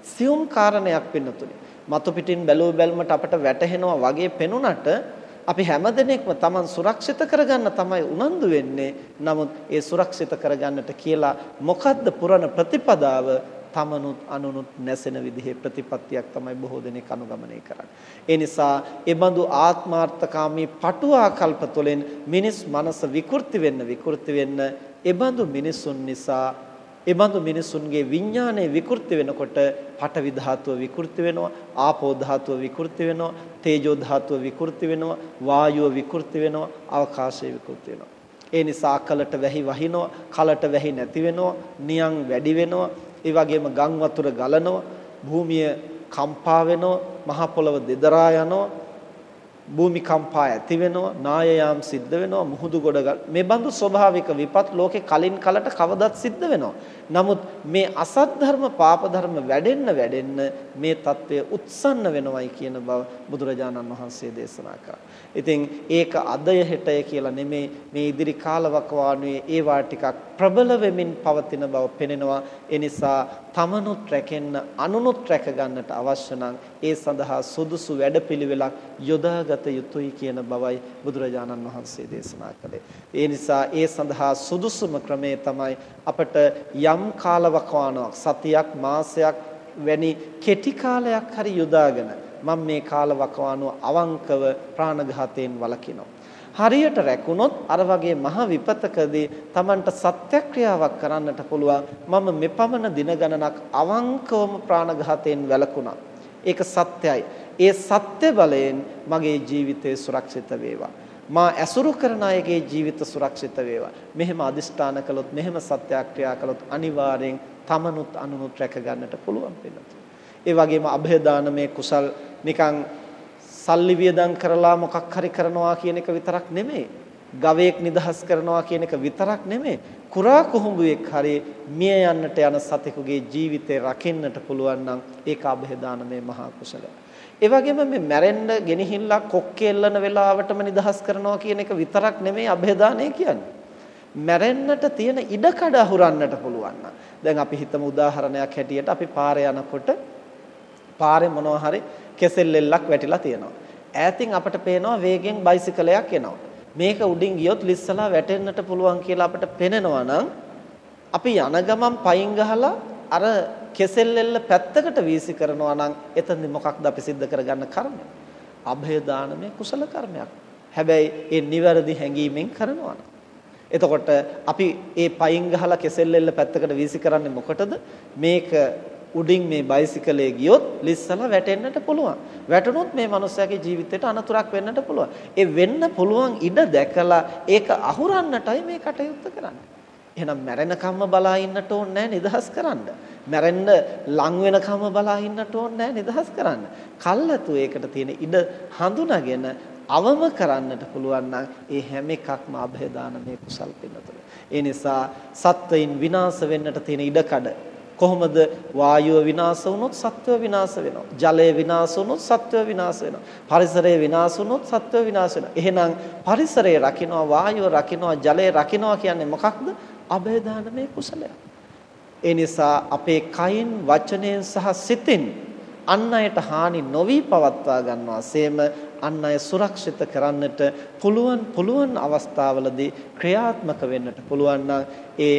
සියුම් කාරණයක් වෙන්නතුනේ. මතු පිටින් බැලුව බැලමට අපට වැටහෙනවා වගේ පෙනුනට අපි හැමදෙනෙක්ම Taman සුරක්ෂිත කරගන්න තමයි උනන්දු වෙන්නේ. නමුත් ඒ සුරක්ෂිත කරගන්නට කියලා මොකද්ද පුරණ ප්‍රතිපදාව? තමනුත් අනුනුත් නැසෙන විදිහේ ප්‍රතිපත්තියක් තමයි බොහෝ දෙනෙක් අනුගමනය කරන්නේ. ඒ නිසා ඒ බඳු ආත්මාර්ථකාමී පටු ආකල්ප තුළින් මිනිස් මනස විකෘති වෙන්න විකෘති වෙන්න ඒ බඳු මිනිසුන් නිසා ඒ බඳු මිනිසුන්ගේ විඥානය විකෘති වෙනකොට පඨවි ධාතුව විකෘති වෙනවා ආපෝ ධාතුව විකෘති වෙනවා තේජෝ ධාතුව විකෘති වෙනවා වායුව විකෘති වෙනවා අවකාශය විකෘති වෙනවා. ඒ නිසා කලට වැහි වහිනවා කලට වැහි නැති වෙනවා නියං වැඩි වෙනවා ඒ වගේම ගම් වතුර ගලනවා භූමිය කම්පා වෙනවා මහ පොළව දෙදරා යනවා භූමිකම්පා ඇති වෙනවා නායයාම් සිද්ධ වෙනවා මුහුදු ගොඩ මේ බඳු ස්වභාවික විපත් ලෝකේ කලින් කලට කවදත් සිද්ධ වෙනවා. නමුත් මේ අසත් ධර්ම පාප ධර්ම වැඩෙන්න වැඩෙන්න මේ తත්වය උත්සන්න වෙනවයි කියන බව බුදුරජාණන් වහන්සේ දේශනා කළා. ඉතින් ඒක අදය හෙටය කියලා නෙමේ මේ ඉදිරි කාලවකවානුවේ ඒවා ටිකක් ප්‍රබල වෙමින් පවතින බව පෙනෙනවා. ඒ නිසා තමනුත් රැකෙන්න අනුනුත් රැක ගන්නට අවශ්‍ය නම් ඒ සඳහා සුදුසු වැඩපිළිවෙලක් යොදාගත යුතුයි කියන බවයි බුදුරජාණන් වහන්සේ දේශනා කළේ. ඒ නිසා ඒ සඳහා සුදුසුම ක්‍රමය තමයි අපට යම් කාලවකවානුවක් සතියක් මාසයක් වැනි කෙටි කාලයක් හරි යොදාගෙන මම මේ කාලවකවානුව අවංකව ප්‍රාණඝාතයෙන් වළකිනවා. හරියට රැකුණොත් අර වගේ මහ විපතකදී Tamanට සත්‍යක්‍රියාවක් කරන්නට පුළුවන් මම මෙපමණ දින ගණනක් අවංකවම ප්‍රාණඝාතයෙන් වැළකුණා. ඒක සත්‍යයි. ඒ සත්‍ය බලයෙන් මගේ ජීවිතය සුරක්ෂිත වේවා. මා ඇසුරු කරන අයගේ ජීවිත සුරක්ෂිත වේවා. මෙහෙම අදිෂ්ඨාන කළොත්, මෙහෙම සත්‍යක්‍රියා කළොත් අනිවාර්යෙන් තමනුත් අනුනුත් රැක ගන්නට පුළුවන් වෙනවා. ඒ වගේම અભය කුසල් නිකන් සල්ලි වියදම් කරලා මොකක් හරි කරනවා කියන එක විතරක් නෙමෙයි. ගවයෙක් නිදහස් කරනවා කියන එක විතරක් නෙමෙයි කුරා කුහුඹුවෙක් හරි මිය යන්නට යන සතෙකුගේ ජීවිතේ රකින්නට පුළුවන් නම් ඒක අභේදානමේ මහා කුසලයි ඒ වගේම මේ මැරෙන්න ගෙනහිල්ලා කොක්කෙල්ලන වෙලාවටම නිදහස් කරනවා කියන එක විතරක් නෙමෙයි અભේදානය කියන්නේ. මැරෙන්නට තියෙන ඉඩකඩ අහුරන්නට පුළුවන් දැන් අපි හිතමු උදාහරණයක් හැටියට අපි පාරේ යනකොට පාරේ මොනවා හරි කෙසෙල් එල්ලක් වැටිලා තියෙනවා. ඈතින් අපට පේනවා වේගෙන් බයිසිකලයක් එනවා. මේක උඩින් ගියොත් ලිස්සලා වැටෙන්නට පුළුවන් කියලා අපට පෙනෙනවා නම් අපි යන ගමන් පයින් ගහලා අර කෙසෙල් එල්ල පැත්තකට වීසි කරනවා නම් එතනදි මොකක්ද අපි සිද්ධ කරගන්න කර්මය? અભය දානමය කුසල කර්මයක්. හැබැයි ඒ නිවැරදි හැඟීමෙන් කරනවා එතකොට අපි ඒ පයින් ගහලා කෙසෙල් එල්ල පැත්තකට වීසි කරන්නේ මොකටද? මේක උඩින් මේ බයිසිකලේ ගියොත් ලිස්සලා වැටෙන්නට පුළුවන්. වැටුනොත් මේ මනුස්සයාගේ ජීවිතේට අනතුරක් වෙන්නට පුළුවන්. ඒ වෙන්න පුළුවන් ඉඩ දැකලා ඒක අහුරන්නටයි මේ කටයුත්ත කරන්නේ. එහෙනම් මැරෙනකම්ම බලා ඉන්නට ඕනේ නිදහස් කරන්න. මැරෙන්න ලං වෙනකම්ම බලා ඉන්නට ඕනේ නිදහස් කරන්න. කල්ලාතු ඒකට තියෙන ඉඩ හඳුනාගෙන අවම කරන්නට පුළුවන් නම් ඒ හැම එකක්ම અભය දානමේ කුසල් පින්නතුල. ඒ නිසා සත්වයින් විනාශ වෙන්නට තියෙන ඉඩකඩ කොහොමද වායුව විනාශ වුණොත් සත්වය විනාශ වෙනවා. ජලය විනාශ වුණොත් සත්වය විනාශ වෙනවා. පරිසරය විනාශ වුණොත් සත්වය විනාශ වෙනවා. එහෙනම් පරිසරය රකින්නවා වායුව රකින්නවා ජලය රකින්නවා කියන්නේ මොකක්ද? අභය දානමේ කුසලයක්. ඒ නිසා අපේ කයින් වචනයෙන් සහ සිතින් අන් අයට හානි නොවි පවත්වා ගන්නවා සේම අන් අය සුරක්ෂිත කරන්නට පුළුවන් පුළුවන් අවස්ථාවලදී ක්‍රියාත්මක වෙන්නට පුළුවන් ඒ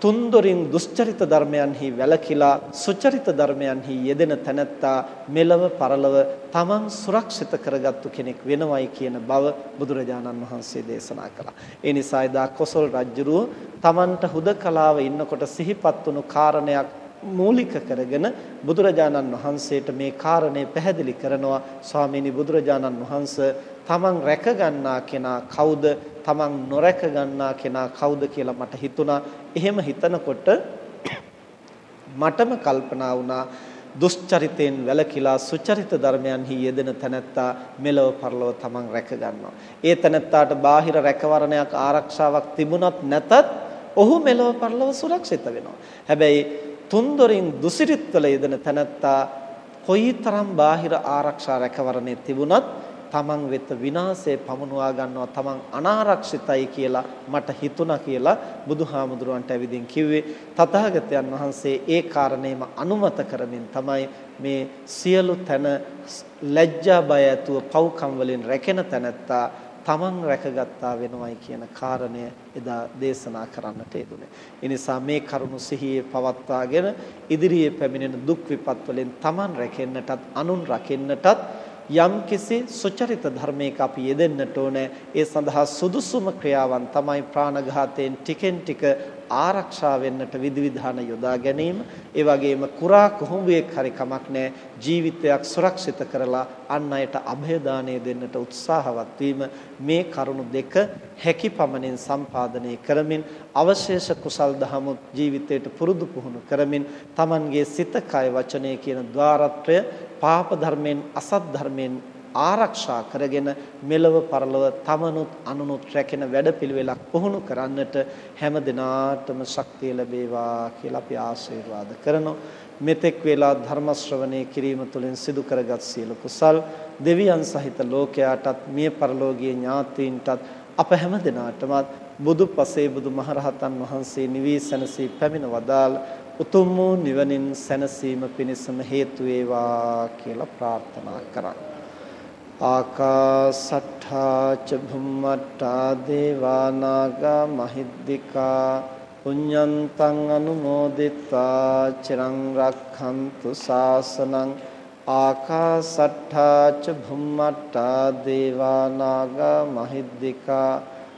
තුන්දොරින් දුස්චරිත ධර්මයන්හි වැළකීලා සුචරිත ධර්මයන්හි යෙදෙන තැනැත්තා මෙලව පරලව තමන් සුරක්ෂිත කරගත්තු කෙනෙක් වෙනවයි කියන බව බුදුරජාණන් වහන්සේ දේශනා කළා. ඒ නිසා එදා කොසල් රජුරුව තමන්ට හුදකලාව ඉන්නකොට සිහිපත් වුණු කාරණයක් මූලික කරගෙන බුදුරජාණන් වහන්සේට මේ කාරණේ පැහැදිලි කරනවා ස්වාමීනි බුදුරජාණන් වහන්සේ තමන් රැක ගන්නා කෙනා කවුද තමන් නොරැක ගන්නා කෙනා කවුද කියලා මට හිතුණා එහෙම හිතනකොට මටම කල්පනා වුණා දුෂ්චරිතයෙන් වැළකීලා සුචරිත ධර්මයන්හි යෙදෙන තැනැත්තා මෙලව පරලොව තමන් රැක ගන්නවා. ඒ තැනැත්තාට බාහිර රැකවරණයක් ආරක්ෂාවක් තිබුණත් නැතත් ඔහු මෙලව පරලොව සුරක්ෂිත වෙනවා. හැබැයි තුන්දොරින් දුසිරිත්වල යෙදෙන තැනැත්තා කොයිතරම් බාහිර ආරක්ෂා රැකවරණේ තිබුණත් තමන් වෙත විනාශය පමුණවා ගන්නවා තමන් අනාරක්ෂිතයි කියලා මට හිතුණා කියලා බුදුහාමුදුරුවන්ට ඇවිදින් කිව්වේ තථාගතයන් වහන්සේ ඒ කාරණේම අනුමත කරමින් තමයි මේ සියලු තැන ලැජ්ජා බය ඇතුව පව්කම් වලින් රැකෙන තැනැත්තා තමන් රැකගත්තා වෙනවයි කියන කාරණය එදා දේශනා කරන්නට යෙදුනේ. ඒ නිසා මේ කරුණු සිහියේ පවත්වාගෙන ඉදිරියේ පැමිණෙන දුක් විපත් වලින් තමන් රැකෙන්නටත් අනුන් රකින්නටත් යම්කිසි සුචරිත ධර්මයක අපි යෙදෙන්නට ඕනේ. ඒ සඳහා සුදුසුම ක්‍රියාවන් තමයි ප්‍රාණඝාතයෙන් ටිකෙන් ටික ආරක්ෂා වෙන්නට විධිවිධාන යොදා ගැනීම. ඒ වගේම කුරා කුහුඹුවෙක් හරි කමක් නැහැ. ජීවිතයක් සුරක්ෂිත කරලා අන් අයට અભයදානය දෙන්නට උත්සාහවත් වීම මේ කරුණු දෙක හැකි පමණින් සම්පාදනය කරමින් අවශේෂ කුසල් දහමුත් ජීවිතයට පුරුදු පුහුණු කරමින් Tamanගේ සිත කය වචනය කියන ద్వාරත්වය පාප ධර්මෙන් අසත් ධර්මෙන් ආරක්ෂා කරගෙන මෙලව පරලව තමනුත් අනුනුත් රැකෙන වැඩපිළිවෙලක් පුහුණු කරන්නට හැම දිනාටම ශක්තිය ලැබේවා කියලා අපි ආශිර්වාද කරනවා. මෙතෙක් වේලා ධර්ම ශ්‍රවණය කිරීම තුළින් සිදු කරගත් සියලු කුසල් දෙවියන් සහිත ලෝකයාටත් මිය පරලෝකීය ඥාතීන්ටත් අප හැම දිනාටමත් බුදු පසේ බුදු මහරහතන් වහන්සේ නිවී සැනසී පැමිණ වදාළ උතුම් වූ නිවනින් සැනසීම පිණිසම හේතු වේවා කියලා ප්‍රාර්ථනා කරා. ආකාසට්ඨා ච භුම්මට්ඨා දේවා නාග මහිද්దికා පුඤ්ඤන්තං අනුමෝදිත්වා චිරං රක්ඛන්තු ශාසනං ආකාසට්ඨා ච භුම්මට්ඨා දේවා නාග මහිද්దికා